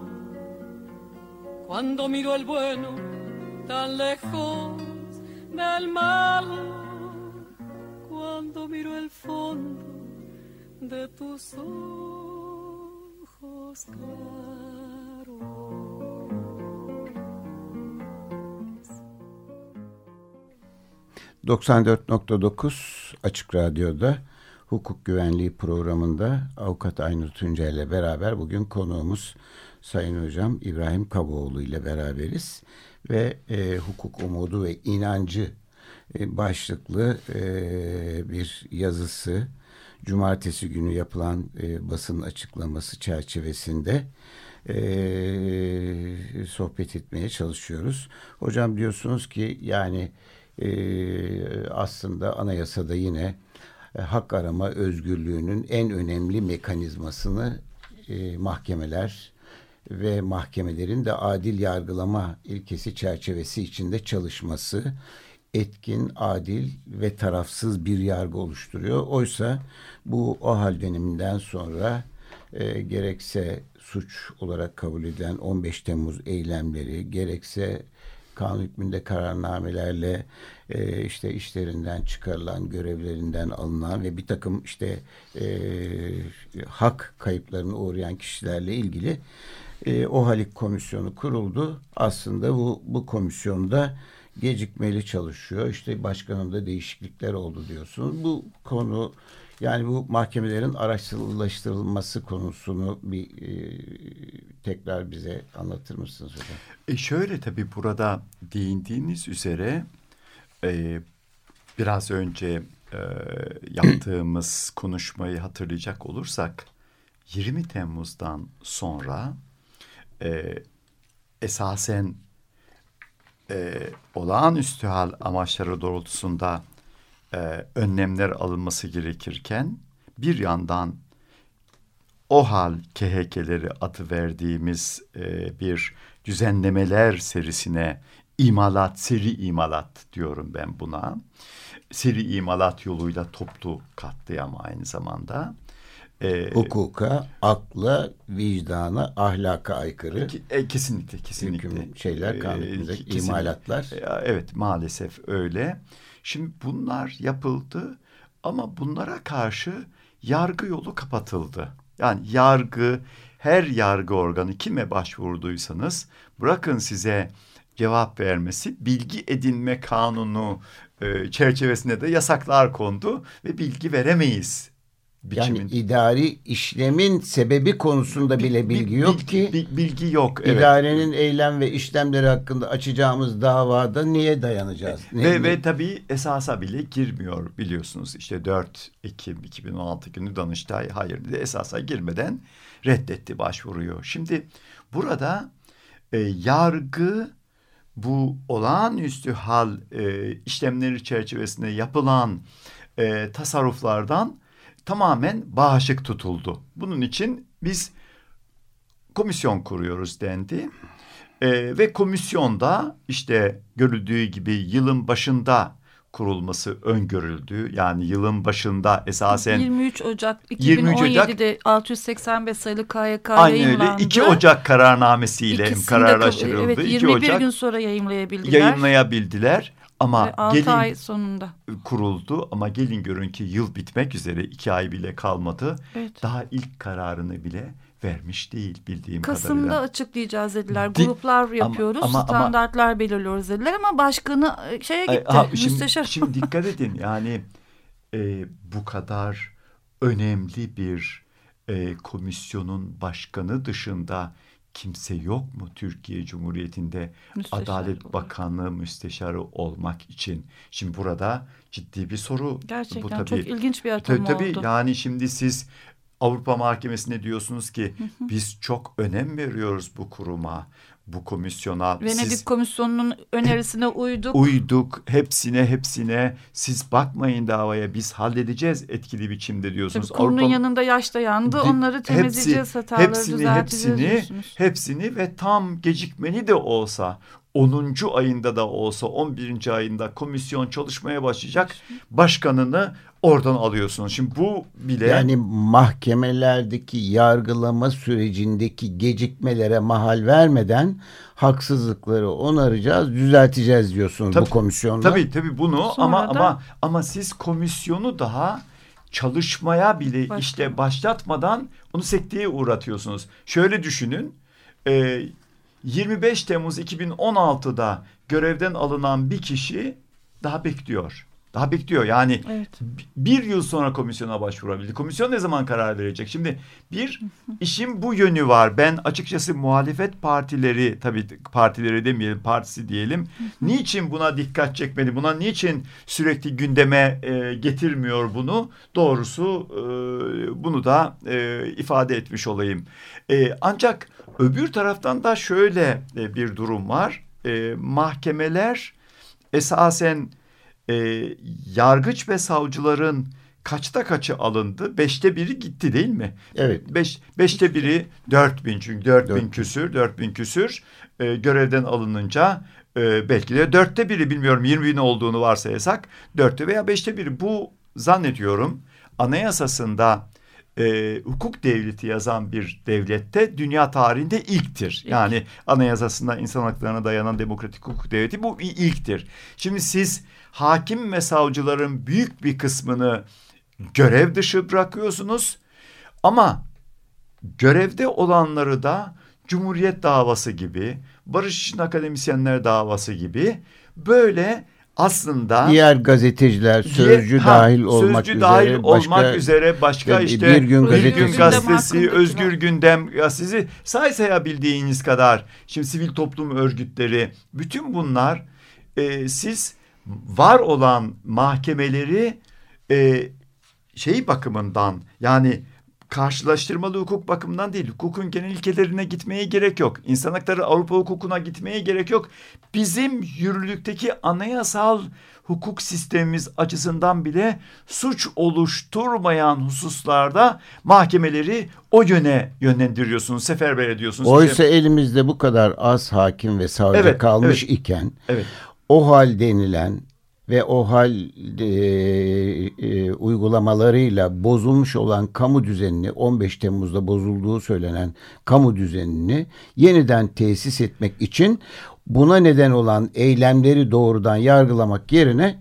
S5: cuando miro el bueno tan lejos del mal, cuando miro el fondo de tus ojos.
S2: 94.9 Açık Radyo'da hukuk güvenliği programında avukat Aynur Tunca ile beraber bugün konuğumuz Sayın Hocam İbrahim Kaboğlu ile beraberiz. Ve e, hukuk umudu ve inancı e, başlıklı e, bir yazısı cumartesi günü yapılan e, basın açıklaması çerçevesinde e, sohbet etmeye çalışıyoruz. Hocam diyorsunuz ki yani e, aslında anayasada yine e, hak arama özgürlüğünün en önemli mekanizmasını e, mahkemeler ve mahkemelerin de adil yargılama ilkesi çerçevesi içinde çalışması etkin, adil ve tarafsız bir yargı oluşturuyor. Oysa bu o hal döneminden sonra e, gerekse suç olarak kabul edilen 15 Temmuz eylemleri, gerekse kanun hükmünde kararnamelerle e, işte işlerinden çıkarılan, görevlerinden alınan ve bir takım işte e, hak kayıplarına uğrayan kişilerle ilgili e, OHALİK komisyonu kuruldu. Aslında bu, bu komisyonda gecikmeli çalışıyor. İşte başkanında değişiklikler oldu diyorsunuz. Bu konu yani bu mahkemelerin araçsallaştırılması konusunu bir e, tekrar bize anlatır mısınız hocam?
S3: E şöyle tabii burada değindiğiniz üzere e, biraz önce e, yaptığımız konuşmayı hatırlayacak olursak 20 Temmuz'dan sonra e, esasen e, olağanüstü hal amaçları doğrultusunda e, önlemler alınması gerekirken bir yandan o hal KHK'leri adı verdiğimiz e, bir düzenlemeler serisine imalat, seri imalat diyorum ben buna. Seri imalat yoluyla toplu katliam aynı zamanda.
S2: E, hukuka, akla, vicdana, ahlaka aykırı.
S3: E, kesinlikle, kesinlikle.
S2: Hüküm şeyler, kanun e, imalatlar.
S3: E, evet, maalesef öyle. Şimdi bunlar yapıldı ama bunlara karşı yargı yolu kapatıldı. Yani yargı, her yargı organı kime başvurduysanız bırakın size cevap vermesi bilgi edinme kanunu e, çerçevesinde de yasaklar kondu ve bilgi veremeyiz
S2: biçimin. Yani idari işlemin sebebi konusunda bile bilgi yok
S3: bilgi,
S2: ki.
S3: Bilgi yok.
S2: Evet. İdarenin eylem ve işlemleri hakkında açacağımız davada niye dayanacağız?
S3: Ne, ve, ve tabii esasa bile girmiyor biliyorsunuz. İşte 4 Ekim 2016 günü Danıştay hayır dedi. Esasa girmeden reddetti başvuruyu. Şimdi burada e, yargı bu olağanüstü hal e, işlemleri çerçevesinde yapılan e, tasarruflardan tamamen bağışık tutuldu. Bunun için biz komisyon kuruyoruz dendi. E, ve komisyonda işte görüldüğü gibi yılın başında kurulması öngörüldü. Yani yılın başında esasen
S4: 23 Ocak 2017'de 23 685 sayılı KYK Aynen yayınlandı.
S3: öyle. 2 Ocak kararnamesiyle kararlaştırıldı. Evet
S4: 21 2 Ocak gün sonra yayınlayabildiler.
S3: Yayınlayabildiler. Ama
S4: 6 gelin, ay sonunda
S3: kuruldu ama gelin görün ki yıl bitmek üzere iki ay bile kalmadı.
S4: Evet.
S3: Daha ilk kararını bile vermiş değil bildiğim
S4: Kasım'da
S3: kadarıyla.
S4: Kasım'da açıklayacağız dediler. Gruplar yapıyoruz, ama, ama, standartlar ama, belirliyoruz dediler ama başkanı e, şeye gitti, ha,
S3: şimdi,
S4: müsteşar.
S3: Şimdi dikkat edin yani e, bu kadar önemli bir e, komisyonun başkanı dışında kimse yok mu Türkiye Cumhuriyeti'nde Müsteşar Adalet olur. Bakanlığı müsteşarı olmak için? Şimdi burada ciddi bir soru.
S4: Gerçekten bu tabii, çok ilginç bir atama
S3: tabii, oldu. Yani şimdi siz Avrupa Mahkemesi'ne diyorsunuz ki hı hı. biz çok önem veriyoruz bu kuruma bu komisyona.
S4: Venedik siz, Komisyonu'nun önerisine uyduk.
S3: Uyduk hepsine hepsine siz bakmayın davaya biz halledeceğiz etkili biçimde diyorsunuz.
S4: Tabii kurunun Avrupa, yanında yaş da yandı onları temizleyeceğiz hepsi, hataları hepsini, düzelteceğiz
S3: hepsini, diyorsunuz. Hepsini ve tam gecikmeni de olsa 10. ayında da olsa 11. ayında komisyon çalışmaya başlayacak. Başkanını oradan alıyorsunuz. Şimdi bu bile...
S2: Yani mahkemelerdeki yargılama sürecindeki gecikmelere mahal vermeden haksızlıkları onaracağız, düzelteceğiz diyorsunuz tabii, bu komisyonda.
S3: Tabii tabii bunu Sonra ama da... ama ama siz komisyonu daha çalışmaya bile Başka. işte başlatmadan onu sekteye uğratıyorsunuz. Şöyle düşünün. E, 25 Temmuz 2016'da görevden alınan bir kişi daha bekliyor. Daha bekliyor yani evet. bir yıl sonra komisyona başvurabildi. Komisyon ne zaman karar verecek? Şimdi bir işin bu yönü var. Ben açıkçası muhalefet partileri tabii partileri demeyelim partisi diyelim. niçin buna dikkat çekmedi? Buna niçin sürekli gündeme e, getirmiyor bunu? Doğrusu e, bunu da e, ifade etmiş olayım. E, ancak öbür taraftan da şöyle e, bir durum var. E, mahkemeler esasen e, yargıç ve savcıların kaçta kaçı alındı? Beşte biri gitti değil mi?
S2: Evet.
S3: Beş, beşte biri dört bin çünkü dört, dört bin küsür, dört bin küsür e, görevden alınınca e, belki de dörtte biri bilmiyorum yirmi bin olduğunu varsayasak dörtte veya beşte biri bu zannediyorum anayasasında e, hukuk devleti yazan bir devlette dünya tarihinde ilktir. İlk. Yani anayasasında insan haklarına dayanan demokratik hukuk devleti bu ilktir. Şimdi siz hakim ve savcıların büyük bir kısmını görev dışı bırakıyorsunuz. Ama görevde olanları da Cumhuriyet davası gibi, Barış için Akademisyenler davası gibi böyle aslında
S2: diğer gazeteciler sözcü ha, dahil olmak sözcü üzere dahil
S3: olmak üzere başka işte bir gün, gazetesi, bir gün gazetesi, özgür gündem gazetesi say sayabildiğiniz kadar şimdi sivil toplum örgütleri bütün bunlar e, siz var olan mahkemeleri e, şey bakımından yani karşılaştırmalı hukuk bakımından değil. Hukukun genel ilkelerine gitmeye gerek yok. İnsan hakları Avrupa hukukuna gitmeye gerek yok. Bizim yürürlükteki anayasal hukuk sistemimiz açısından bile suç oluşturmayan hususlarda mahkemeleri o yöne yönlendiriyorsunuz, seferber ediyorsunuz.
S2: Oysa elimizde bu kadar az hakim ve savcı evet, kalmış
S3: evet,
S2: iken
S3: evet
S2: o hal denilen ve o hal e, e, uygulamalarıyla bozulmuş olan kamu düzenini 15 Temmuz'da bozulduğu söylenen kamu düzenini yeniden tesis etmek için buna neden olan eylemleri doğrudan yargılamak yerine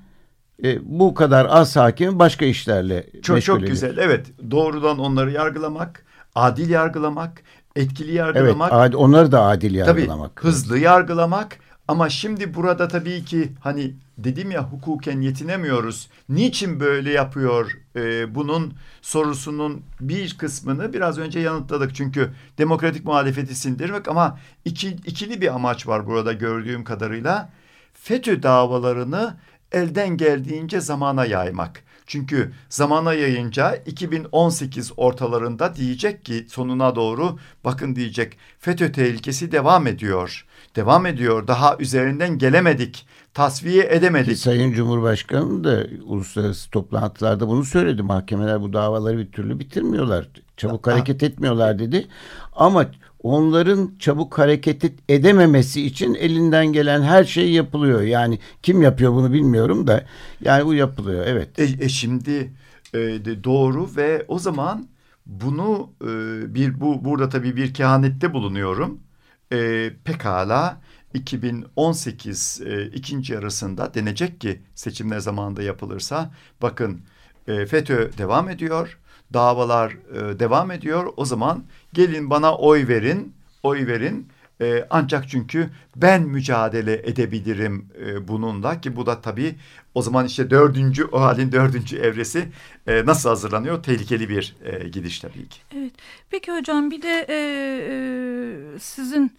S2: e, bu kadar az hakim başka işlerle
S3: çok çok güzel. Evet, doğrudan onları yargılamak, adil yargılamak, etkili yargılamak.
S2: Evet, onları da adil yargılamak.
S3: Tabii, hızlı yargılamak ama şimdi burada tabii ki hani dedim ya hukuken yetinemiyoruz. Niçin böyle yapıyor? Ee, bunun sorusunun bir kısmını biraz önce yanıtladık. Çünkü demokratik muhalefeti sindirmek ama iki, ikili bir amaç var burada gördüğüm kadarıyla. FETÖ davalarını elden geldiğince zamana yaymak. Çünkü zamana yayınca 2018 ortalarında diyecek ki sonuna doğru bakın diyecek FETÖ tehlikesi devam ediyor. Devam ediyor. Daha üzerinden gelemedik. Tasfiye edemedik. Ki
S2: Sayın Cumhurbaşkanı da uluslararası toplantılarda bunu söyledi. Mahkemeler bu davaları bir türlü bitirmiyorlar. Çabuk hareket etmiyorlar dedi. Ama onların çabuk hareket edememesi için elinden gelen her şey yapılıyor. Yani kim yapıyor bunu bilmiyorum da yani bu yapılıyor evet.
S3: E, e şimdi e, doğru ve o zaman bunu e, bir bu burada tabii bir kehanette bulunuyorum. E, pekala 2018 e, ikinci yarısında denecek ki seçimler zamanında yapılırsa bakın e, FETÖ devam ediyor davalar e, devam ediyor. O zaman gelin bana oy verin, oy verin. E, ancak çünkü ben mücadele edebilirim e, bununla ki bu da tabii o zaman işte dördüncü o halin dördüncü evresi e, nasıl hazırlanıyor? Tehlikeli bir e, gidiş tabii ki.
S4: Evet. Peki hocam bir de e, e, sizin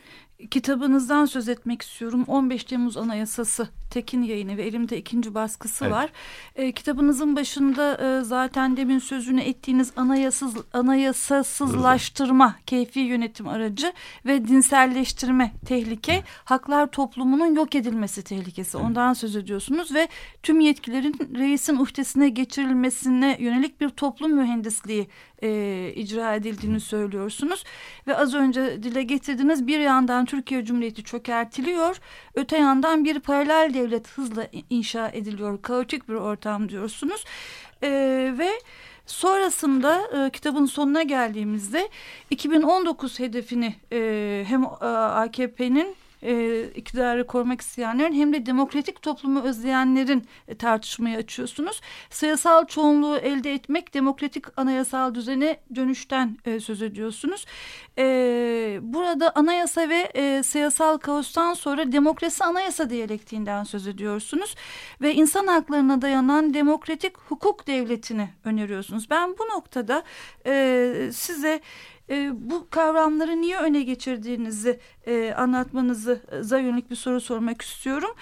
S4: kitabınızdan söz etmek istiyorum. 15 Temmuz Anayasası Tekin yayını ve elimde ikinci baskısı evet. var. E, kitabınızın başında e, zaten demin sözünü ettiğiniz anayasız anayasasızlaştırma, Hı. keyfi yönetim aracı ve dinselleştirme tehlike, Hı. haklar toplumunun yok edilmesi tehlikesi. Hı. Ondan söz ediyorsunuz ve tüm yetkilerin reisin uhdesine geçirilmesine yönelik bir toplum mühendisliği e, icra edildiğini söylüyorsunuz. Ve az önce dile getirdiğiniz bir yandan Türkiye Cumhuriyeti çökertiliyor, öte yandan bir paralel devlet hızla inşa ediliyor. Kaotik bir ortam diyorsunuz. E, ve Sonrasında e, kitabın sonuna geldiğimizde 2019 hedefini e, hem e, AKP'nin e, iktidarı korumak isteyenlerin hem de demokratik toplumu özleyenlerin e, tartışmayı açıyorsunuz. Sayısal çoğunluğu elde etmek demokratik anayasal düzene dönüşten e, söz ediyorsunuz. E, burada anayasa ve e, siyasal kaostan sonra demokrasi anayasa diyalektiğinden söz ediyorsunuz. Ve insan haklarına dayanan demokratik hukuk devletini öneriyorsunuz. Ben bu noktada e, size e, bu kavramları niye öne geçirdiğinizi e, anlatmanızı e, yönelik bir soru sormak istiyorum.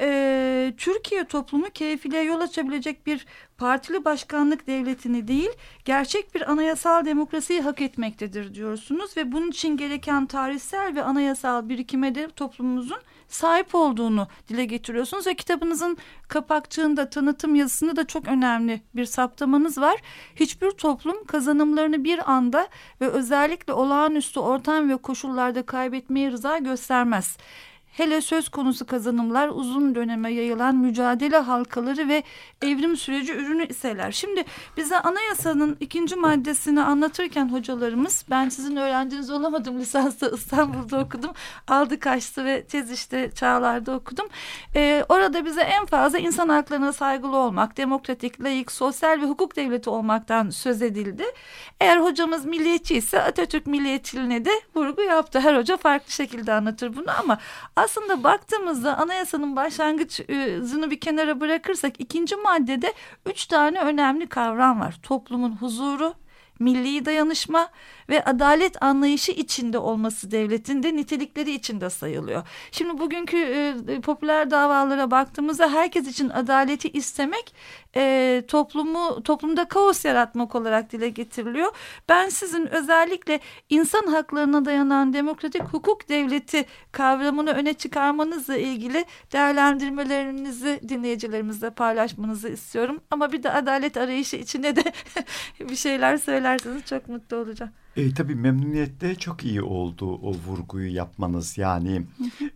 S4: E, Türkiye toplumu keyfiliğe yol açabilecek bir partili başkanlık devletini değil, gerçek bir anayasal demokrasiyi hak etmektedir diyorsunuz ve bunun için gereken tarihsel ve anayasal birikime de toplumumuzun sahip olduğunu dile getiriyorsunuz ve kitabınızın kapakçığında tanıtım yazısında da çok önemli bir saptamanız var. Hiçbir toplum kazanımlarını bir anda ve özellikle olağanüstü ortam ve koşullarda kaybetmeye rıza göstermez. Hele söz konusu kazanımlar uzun döneme yayılan mücadele halkaları ve evrim süreci ürünü iseler. Şimdi bize anayasanın ikinci maddesini anlatırken hocalarımız ben sizin öğrenciniz olamadım lisansta İstanbul'da okudum. Aldı kaçtı ve tez işte çağlarda okudum. Ee, orada bize en fazla insan haklarına saygılı olmak, demokratik, layık, sosyal ve hukuk devleti olmaktan söz edildi. Eğer hocamız milliyetçi ise Atatürk milliyetçiliğine de vurgu yaptı. Her hoca farklı şekilde anlatır bunu ama aslında baktığımızda anayasanın başlangıcını bir kenara bırakırsak ikinci maddede üç tane önemli kavram var. Toplumun huzuru, milli dayanışma ve adalet anlayışı içinde olması devletin de nitelikleri içinde sayılıyor. Şimdi bugünkü e, popüler davalara baktığımızda herkes için adaleti istemek e, toplumu toplumda kaos yaratmak olarak dile getiriliyor. Ben sizin özellikle insan haklarına dayanan demokratik hukuk devleti kavramını öne çıkarmanızla ilgili değerlendirmelerinizi dinleyicilerimizle paylaşmanızı istiyorum. Ama bir de adalet arayışı içinde de bir şeyler söylerseniz çok mutlu olacağım.
S3: E, tabii memnuniyetle çok iyi oldu o vurguyu yapmanız. Yani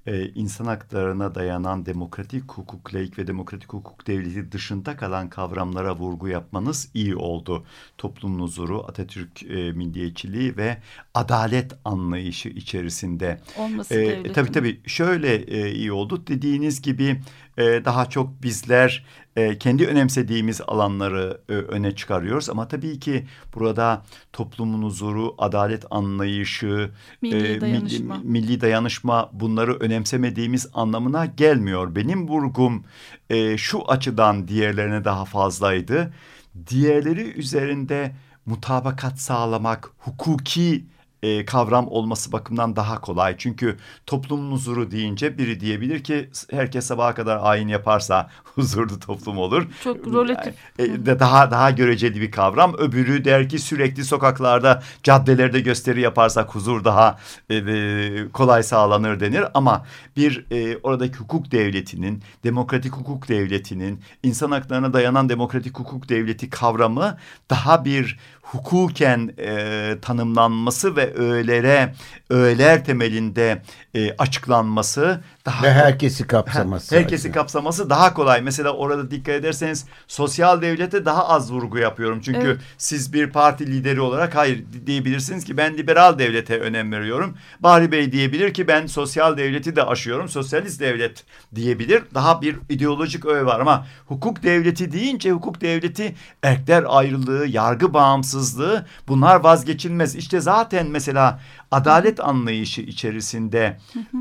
S3: e, insan haklarına dayanan demokratik hukuk, laik ve demokratik hukuk devleti dışında kalan kavramlara vurgu yapmanız iyi oldu. Toplum huzuru, Atatürk e, milliyetçiliği ve adalet anlayışı içerisinde.
S4: Olması
S3: e. Tabii tabii şöyle e, iyi oldu. Dediğiniz gibi e, daha çok bizler e, kendi önemsediğimiz alanları e, öne çıkarıyoruz. Ama tabii ki burada toplumun huzuru, adalet anlayışı,
S4: Milli dayanışma.
S3: milli, milli dayanışma bunları önemsemediğimiz anlamına gelmiyor. Benim vurgum e, şu açıdan diğerlerine daha fazlaydı. Diğerleri üzerinde mutabakat sağlamak, hukuki e, kavram olması bakımından daha kolay. Çünkü toplumun huzuru deyince biri diyebilir ki herkes sabaha kadar ayin yaparsa huzurlu toplum olur.
S4: Çok relatif.
S3: E, daha daha göreceli bir kavram. Öbürü der ki sürekli sokaklarda, caddelerde gösteri yaparsak huzur daha e, e, kolay sağlanır denir. Ama bir e, oradaki hukuk devletinin, demokratik hukuk devletinin, insan haklarına dayanan demokratik hukuk devleti kavramı daha bir hukuken e, tanımlanması ve öğelere, öğeler temelinde e, açıklanması daha
S2: Ve herkesi kapsaması.
S3: herkesi
S2: açıdan.
S3: kapsaması daha kolay. Mesela orada dikkat ederseniz sosyal devlete daha az vurgu yapıyorum. Çünkü
S4: Evet.
S3: siz bir parti lideri olarak hayır diyebilirsiniz ki ben liberal devlete önem veriyorum. Bahri Bey diyebilir ki ben sosyal devleti de aşıyorum. Sosyalist devlet diyebilir. Daha bir ideolojik öğe var ama hukuk devleti deyince hukuk devleti erkler ayrılığı, yargı bağımsızlığı bunlar vazgeçilmez. İşte zaten mesela adalet anlayışı içerisinde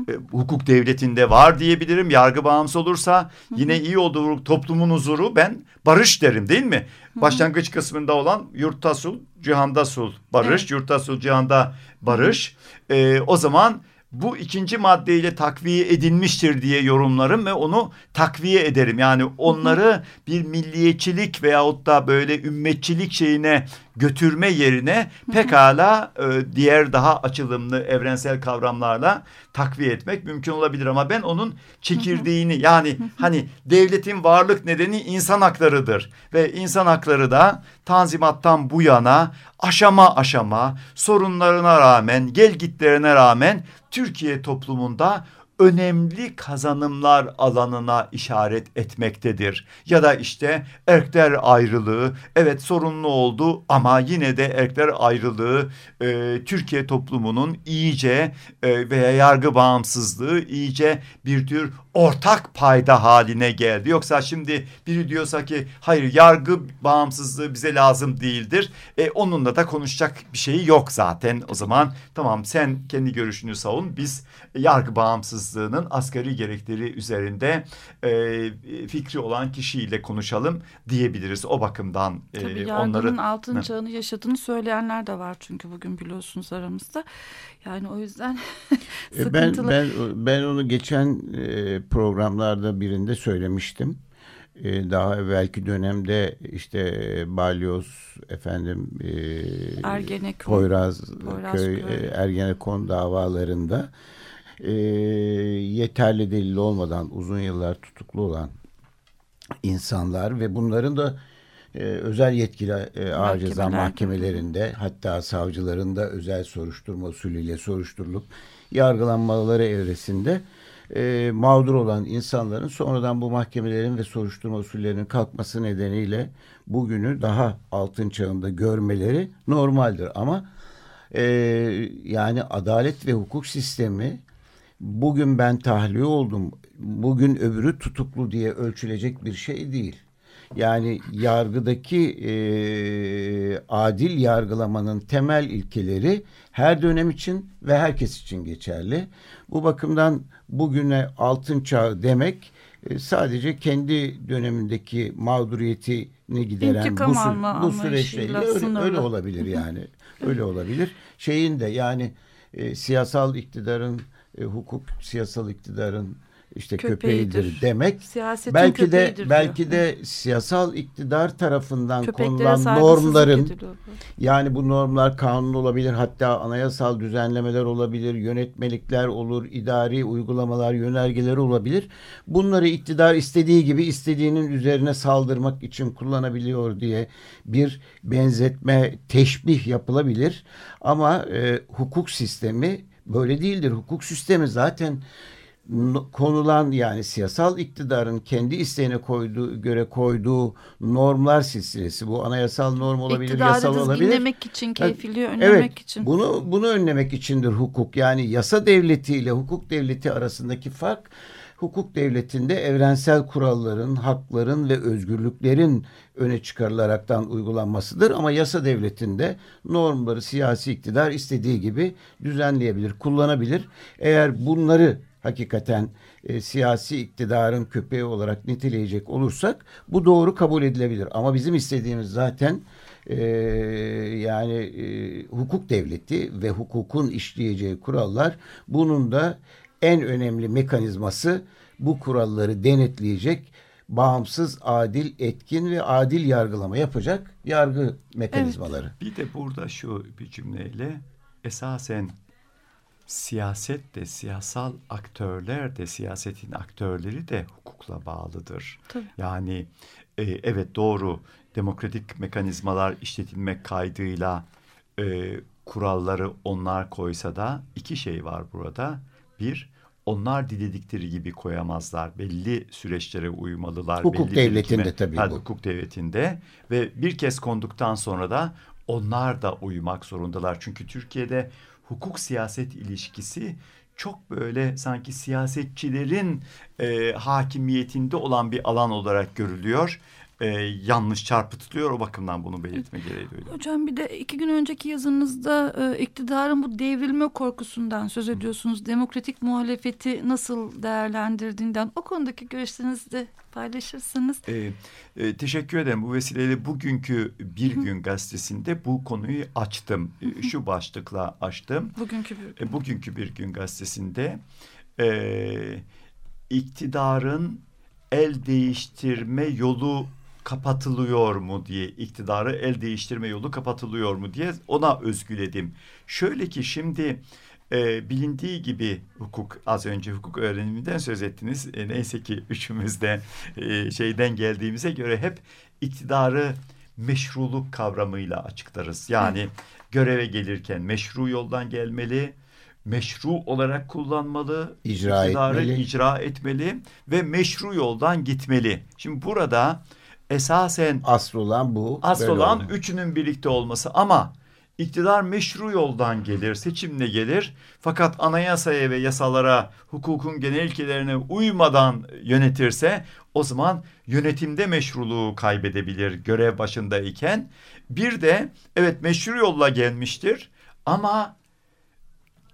S3: e, hukuk devletinde var diyebilirim. Yargı bağımsız olursa yine iyi olur. Toplumun huzuru ben barış derim değil mi? Başlangıç kısmında olan yurtta sul, cihanda sul. Barış, yurtta sul, cihanda barış. E, o zaman bu ikinci maddeyle takviye edilmiştir diye yorumlarım ve onu takviye ederim. Yani onları bir milliyetçilik veyahut da böyle ümmetçilik şeyine götürme yerine pekala e, diğer daha açılımlı evrensel kavramlarla takviye etmek mümkün olabilir ama ben onun çekirdeğini yani hani devletin varlık nedeni insan haklarıdır ve insan hakları da Tanzimat'tan bu yana aşama aşama sorunlarına rağmen gelgitlerine rağmen Türkiye toplumunda önemli kazanımlar alanına işaret etmektedir. Ya da işte erkler ayrılığı evet sorunlu oldu ama yine de erkler ayrılığı e, Türkiye toplumunun iyice e, veya yargı bağımsızlığı iyice bir tür ortak payda haline geldi. Yoksa şimdi biri diyorsa ki hayır yargı bağımsızlığı bize lazım değildir. E, onunla da konuşacak bir şeyi yok zaten. O zaman tamam sen kendi görüşünü savun. Biz yargı bağımsızlığının asgari gerekleri üzerinde e, fikri olan kişiyle konuşalım diyebiliriz. O bakımdan e,
S4: Tabii yargının
S3: onları
S4: altın çağını yaşadığını söyleyenler de var çünkü bugün biliyorsunuz aramızda. Yani o yüzden
S2: E, Ben
S4: sıkıntılı.
S2: ben ben onu geçen e, programlarda birinde söylemiştim. E, daha evvelki dönemde işte Balyoz efendim
S4: Ergenekon,
S2: Poyraz,
S4: Poyrazköy.
S2: köy, e, Ergenekon davalarında e, yeterli delil olmadan uzun yıllar tutuklu olan insanlar ve bunların da e, özel yetkili e, ağır ceza mahkemelerinde hatta savcıların da özel soruşturma usulüyle soruşturulup yargılanmaları evresinde e, mağdur olan insanların sonradan bu mahkemelerin ve soruşturma usullerinin kalkması nedeniyle bugünü daha altın çağında görmeleri normaldir. Ama e, yani adalet ve hukuk sistemi bugün ben tahliye oldum, bugün öbürü tutuklu diye ölçülecek bir şey değil. Yani yargıdaki e, adil yargılamanın temel ilkeleri her dönem için ve herkes için geçerli. Bu bakımdan bugüne altın çağ demek e, sadece kendi dönemindeki mağduriyetini gideren
S4: İntikam
S2: bu, sü- bu süreçleriyle öyle, öyle olabilir yani. öyle olabilir. Şeyin de yani e, siyasal iktidarın, e, hukuk siyasal iktidarın işte köpeğidir, köpeğidir demek. Siyasetin belki de belki de siyasal iktidar tarafından Köpeklere konulan normların yani bu normlar kanun olabilir, hatta anayasal düzenlemeler olabilir, yönetmelikler olur, idari uygulamalar, yönergeleri olabilir. Bunları iktidar istediği gibi istediğinin üzerine saldırmak için kullanabiliyor diye bir benzetme, teşbih yapılabilir. Ama e, hukuk sistemi böyle değildir. Hukuk sistemi zaten konulan yani siyasal iktidarın kendi isteğine koyduğu göre koyduğu normlar silsilesi bu anayasal norm olabilir İktidarı yasal olabilir.
S4: dinlemek için keyfiliği önlemek evet, için.
S2: Bunu bunu önlemek içindir hukuk. Yani yasa devleti ile hukuk devleti arasındaki fark hukuk devletinde evrensel kuralların, hakların ve özgürlüklerin öne çıkarılaraktan uygulanmasıdır. Ama yasa devletinde normları siyasi iktidar istediği gibi düzenleyebilir, kullanabilir. Eğer bunları hakikaten e, siyasi iktidarın köpeği olarak niteleyecek olursak bu doğru kabul edilebilir. Ama bizim istediğimiz zaten e, yani e, hukuk devleti ve hukukun işleyeceği kurallar bunun da en önemli mekanizması bu kuralları denetleyecek bağımsız, adil, etkin ve adil yargılama yapacak yargı mekanizmaları. Evet.
S3: Bir de burada şu bir cümleyle esasen siyaset de siyasal aktörler de siyasetin aktörleri de hukukla bağlıdır. Tabii. Yani e, evet doğru demokratik mekanizmalar işletilmek kaydıyla e, kuralları onlar koysa da iki şey var burada. Bir onlar diledikleri gibi koyamazlar. Belli süreçlere uymalılar.
S2: Hukuk belli devletinde birikime, tabii
S3: bu. Hukuk devletinde ve bir kez konduktan sonra da onlar da uymak zorundalar. Çünkü Türkiye'de hukuk siyaset ilişkisi çok böyle sanki siyasetçilerin e, hakimiyetinde olan bir alan olarak görülüyor e, yanlış çarpıtılıyor. O bakımdan bunu belirtme gereği duyuyorum.
S4: Hocam bir de iki gün önceki yazınızda e, iktidarın bu devrilme korkusundan söz ediyorsunuz. Hı. Demokratik muhalefeti nasıl değerlendirdiğinden o konudaki görüşlerinizi de paylaşırsanız.
S3: E, e, teşekkür ederim. Bu vesileyle bugünkü Bir Gün gazetesinde bu konuyu açtım. E, şu başlıkla açtım.
S4: Bugünkü Bir
S3: Gün. E, bugünkü Bir Gün gazetesinde e, iktidarın el değiştirme yolu kapatılıyor mu diye iktidarı el değiştirme yolu kapatılıyor mu diye ona özgüledim. Şöyle ki şimdi e, bilindiği gibi hukuk az önce hukuk öğreniminden söz ettiniz. E, neyse ki üçümüz de e, şeyden geldiğimize göre hep iktidarı meşruluk kavramıyla açıklarız. Yani göreve gelirken meşru yoldan gelmeli, meşru olarak kullanmalı, icra iktidarı etmeli. icra etmeli ve meşru yoldan gitmeli. Şimdi burada esasen
S2: asıl olan bu.
S3: Asıl olan olmalı. üçünün birlikte olması ama iktidar meşru yoldan gelir, seçimle gelir. Fakat anayasaya ve yasalara, hukukun genel ilkelerine uymadan yönetirse o zaman yönetimde meşruluğu kaybedebilir görev başındayken. Bir de evet meşru yolla gelmiştir ama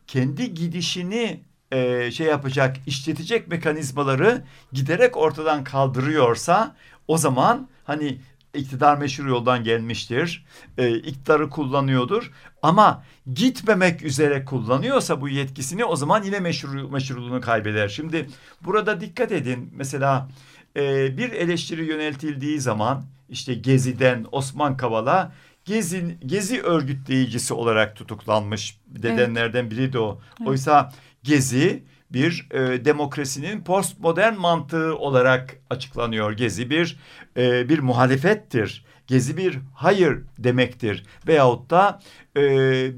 S3: kendi gidişini e, şey yapacak, işletecek mekanizmaları giderek ortadan kaldırıyorsa o zaman hani iktidar meşhur yoldan gelmiştir. E, iktidarı kullanıyordur. Ama gitmemek üzere kullanıyorsa bu yetkisini o zaman yine meşhur, meşruluğunu kaybeder. Şimdi burada dikkat edin. Mesela e, bir eleştiri yöneltildiği zaman işte Gezi'den Osman Kavala Gezi, Gezi örgütleyicisi olarak tutuklanmış dedenlerden biri de o. Evet. Oysa Gezi bir e, demokrasinin postmodern mantığı olarak açıklanıyor. Gezi bir e, bir muhalefettir. Gezi bir hayır demektir. Veyahut da e,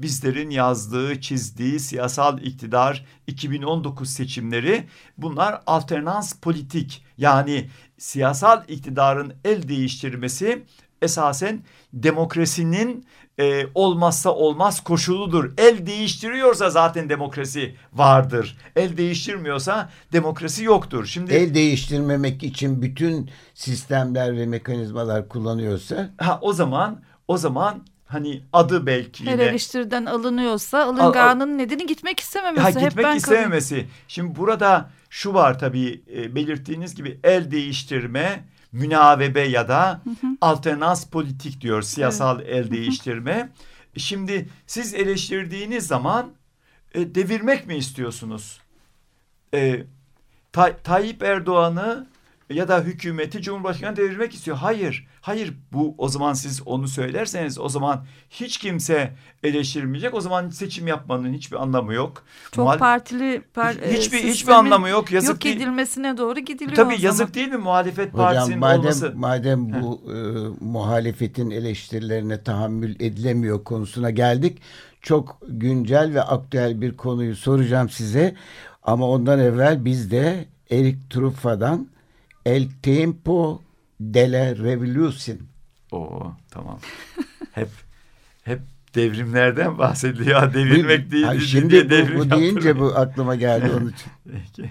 S3: bizlerin yazdığı, çizdiği siyasal iktidar 2019 seçimleri bunlar alternans politik. Yani siyasal iktidarın el değiştirmesi esasen demokrasinin e, olmazsa olmaz koşuludur. El değiştiriyorsa zaten demokrasi vardır. El değiştirmiyorsa demokrasi yoktur.
S2: Şimdi el değiştirmemek için bütün sistemler ve mekanizmalar kullanıyorsa
S3: ha o zaman o zaman hani adı belki
S4: Her eleştiriden alınıyorsa alınganın nedeni gitmek istememesi. Ha,
S3: gitmek Hep ben istememesi. Kalayım. Şimdi burada şu var tabii e, belirttiğiniz gibi el değiştirme münavebe ya da alternans politik diyor siyasal evet. el değiştirme. Şimdi siz eleştirdiğiniz zaman e, devirmek mi istiyorsunuz? E, Tay Tayyip Erdoğan'ı ya da hükümeti Cumhurbaşkanı devirmek istiyor. Hayır. Hayır bu o zaman siz onu söylerseniz o zaman hiç kimse eleştirmeyecek. O zaman seçim yapmanın hiçbir anlamı yok.
S4: Çok
S3: Muhal
S4: partili par,
S3: hiçbir
S4: e,
S3: hiçbir anlamı yok. Yazık
S4: yok
S3: değil.
S4: edilmesine doğru gidiliyor
S3: Tabii
S4: o
S3: yazık değil mi muhalefet
S2: Hocam
S3: partisinin
S2: madem,
S3: olması?
S2: madem bu e, muhalefetin eleştirilerine tahammül edilemiyor konusuna geldik. Çok güncel ve aktüel bir konuyu soracağım size. Ama ondan evvel biz de Eric Truffa'dan El Tempo de la Revolution.
S3: Oo tamam. hep hep devrimlerden bahsediyor. Devirmek değil.
S2: Ha,
S3: diye
S2: Şimdi bu, bu deyince bu aklıma geldi onun için.
S3: Peki.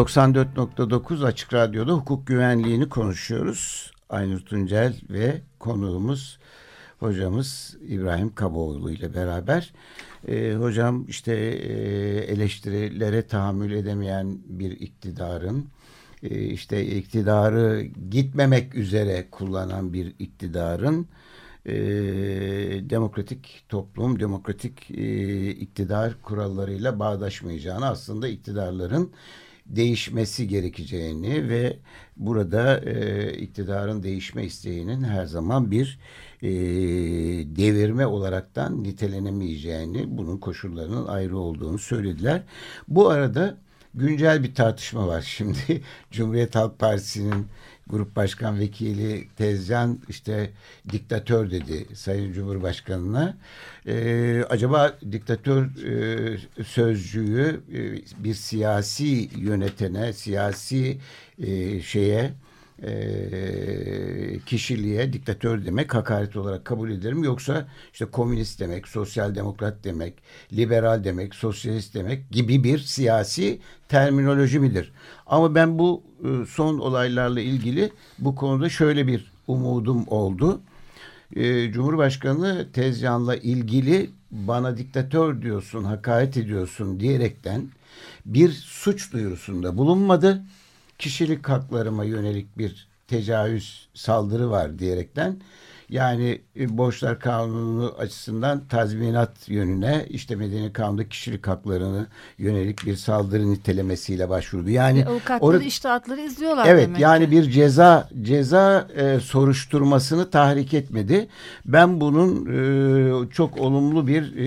S2: ...94.9 Açık Radyo'da hukuk güvenliğini konuşuyoruz. Aynur Tuncel ve konuğumuz hocamız İbrahim Kaboğlu ile beraber. Ee, hocam işte e, eleştirilere tahammül edemeyen bir iktidarın... E, işte iktidarı gitmemek üzere kullanan bir iktidarın e, demokratik toplum, demokratik e, iktidar kurallarıyla bağdaşmayacağını aslında iktidarların değişmesi gerekeceğini ve burada e, iktidarın değişme isteğinin her zaman bir e, devirme olaraktan nitelenemeyeceğini, bunun koşullarının ayrı olduğunu söylediler. Bu arada güncel bir tartışma var. Şimdi Cumhuriyet Halk Partisi'nin Grup Başkan Vekili Tezcan işte diktatör dedi Sayın Cumhurbaşkanı'na. Ee, acaba diktatör e, sözcüğü e, bir siyasi yönetene, siyasi e, şeye e, kişiliğe diktatör demek hakaret olarak kabul ederim. Yoksa işte komünist demek, sosyal demokrat demek, liberal demek, sosyalist demek gibi bir siyasi terminoloji midir? Ama ben bu e, son olaylarla ilgili bu konuda şöyle bir umudum oldu. E, Cumhurbaşkanı Tezcan'la ilgili bana diktatör diyorsun, hakaret ediyorsun diyerekten bir suç duyurusunda bulunmadı kişilik haklarıma yönelik bir tecavüz saldırı var diyerekten Yani e, borçlar kanunu açısından tazminat yönüne işte medeni kanunda kişilik haklarını yönelik bir saldırı nitelemesiyle başvurdu. Yani
S4: avukatları or- iştahatları izliyorlar
S2: Evet
S4: demek
S2: yani
S4: ki.
S2: bir ceza ceza e, soruşturmasını tahrik etmedi. Ben bunun e, çok olumlu bir e,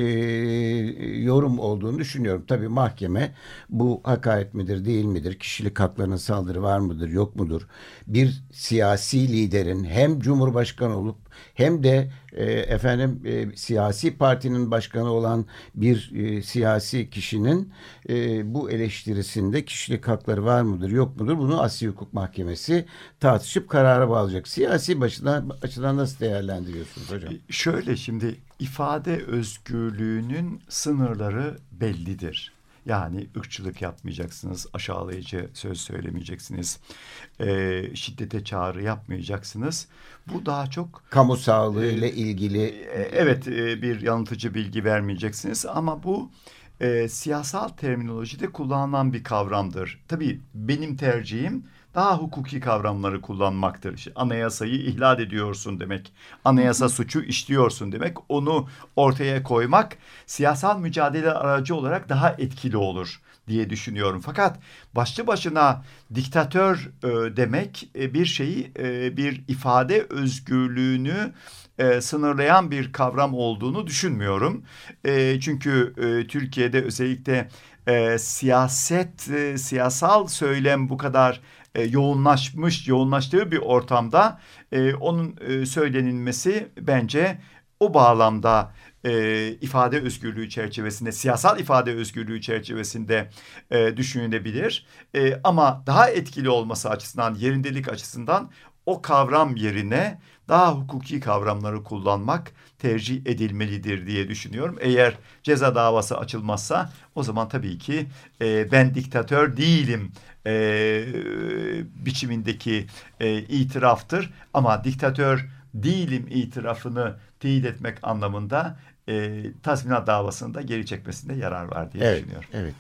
S2: yorum olduğunu düşünüyorum. Tabii mahkeme bu hakaret midir değil midir? Kişilik haklarına saldırı var mıdır yok mudur? Bir siyasi liderin hem cumhurbaşkanı olup hem de e, efendim e, siyasi partinin başkanı olan bir e, siyasi kişinin e, bu eleştirisinde kişilik hakları var mıdır yok mudur bunu Asya Hukuk Mahkemesi tartışıp karara bağlayacak. Siyasi başından, açıdan nasıl değerlendiriyorsunuz hocam?
S3: Şöyle şimdi ifade özgürlüğünün sınırları bellidir. Yani ırkçılık yapmayacaksınız, aşağılayıcı söz söylemeyeceksiniz, e, şiddete çağrı yapmayacaksınız. Bu daha çok...
S2: Kamu sağlığı ile ilgili...
S3: E, evet e, bir yanıltıcı bilgi vermeyeceksiniz ama bu e, siyasal terminolojide kullanılan bir kavramdır. Tabii benim tercihim daha hukuki kavramları kullanmaktır. İşte anayasayı ihlal ediyorsun demek, anayasa suçu işliyorsun demek, onu ortaya koymak siyasal mücadele aracı olarak daha etkili olur diye düşünüyorum. Fakat başlı başına diktatör e, demek e, bir şeyi e, bir ifade özgürlüğünü e, sınırlayan bir kavram olduğunu düşünmüyorum. E, çünkü e, Türkiye'de özellikle e, siyaset, e, siyasal söylem bu kadar e, yoğunlaşmış, yoğunlaştığı bir ortamda e, onun e, söylenilmesi bence o bağlamda e, ifade özgürlüğü çerçevesinde, siyasal ifade özgürlüğü çerçevesinde düşünülebilir. Ama daha etkili olması açısından, yerindelik açısından o kavram yerine daha hukuki kavramları kullanmak tercih edilmelidir diye düşünüyorum. Eğer ceza davası açılmazsa o zaman tabii ki e, ben diktatör değilim e, biçimindeki e, itiraftır. Ama diktatör değilim itirafını teyit etmek anlamında e, tazminat davasında geri çekmesinde yarar var diye
S2: evet,
S3: düşünüyorum.
S2: Evet.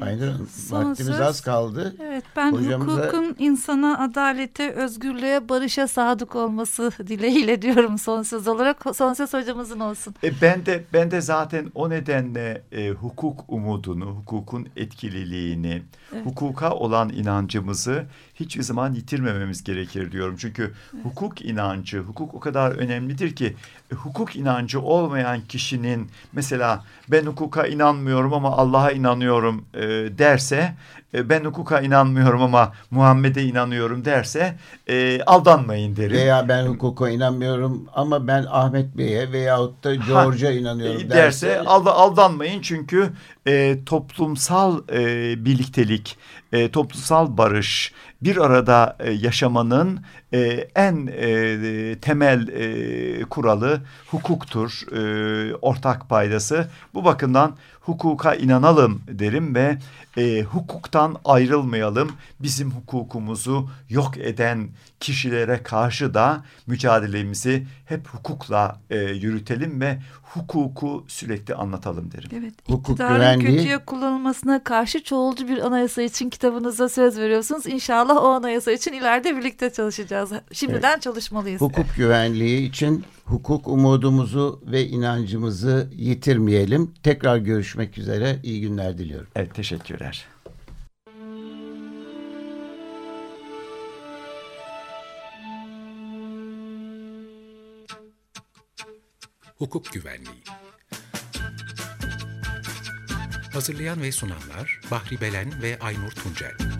S2: Aynen. Son Vaktimiz söz, az kaldı.
S4: Evet ben Hocamıza... hukukun insana, adalete, özgürlüğe, barışa sadık olması dileğiyle diyorum son söz olarak. Son söz hocamızın olsun.
S3: E, ben de ben de zaten o nedenle e, hukuk umudunu, hukukun etkililiğini, evet. hukuka olan inancımızı hiçbir zaman yitirmememiz gerekir diyorum. Çünkü evet. hukuk inancı, hukuk o kadar önemlidir ki e, hukuk inancı olmayan kişinin mesela ben hukuka inanmıyorum ama Allah'a inanıyorum e, derse e, ben hukuka inanmıyorum ama Muhammed'e inanıyorum derse e, aldanmayın derim.
S2: Veya ben hukuka inanmıyorum ama ben Ahmet Bey'e veyahut da George'a inanıyorum
S3: derse. derse aldanmayın çünkü e, toplumsal e, birliktelik, e, toplumsal barış, bir arada e, yaşamanın e, en e, temel e, kuralı hukuktur, e, ortak paydası. Bu bakımdan hukuka inanalım derim ve e, hukuktan ayrılmayalım. Bizim hukukumuzu yok eden kişilere karşı da mücadelemizi hep hukukla e, yürütelim ve hukuku sürekli anlatalım derim.
S4: Evet, Hukuk güvenliği... kötüye kullanılmasına karşı çoğulcu bir anayasa için kitabınıza söz veriyorsunuz. İnşallah o anayasa için ileride birlikte çalışacağız. Şimdiden evet. çalışmalıyız.
S2: Hukuk güvenliği için hukuk umudumuzu ve inancımızı yitirmeyelim. Tekrar görüşmek üzere. İyi günler diliyorum.
S3: Evet, teşekkürler.
S1: Hukuk Güvenliği Hazırlayan ve sunanlar Bahri Belen ve Aynur Tuncel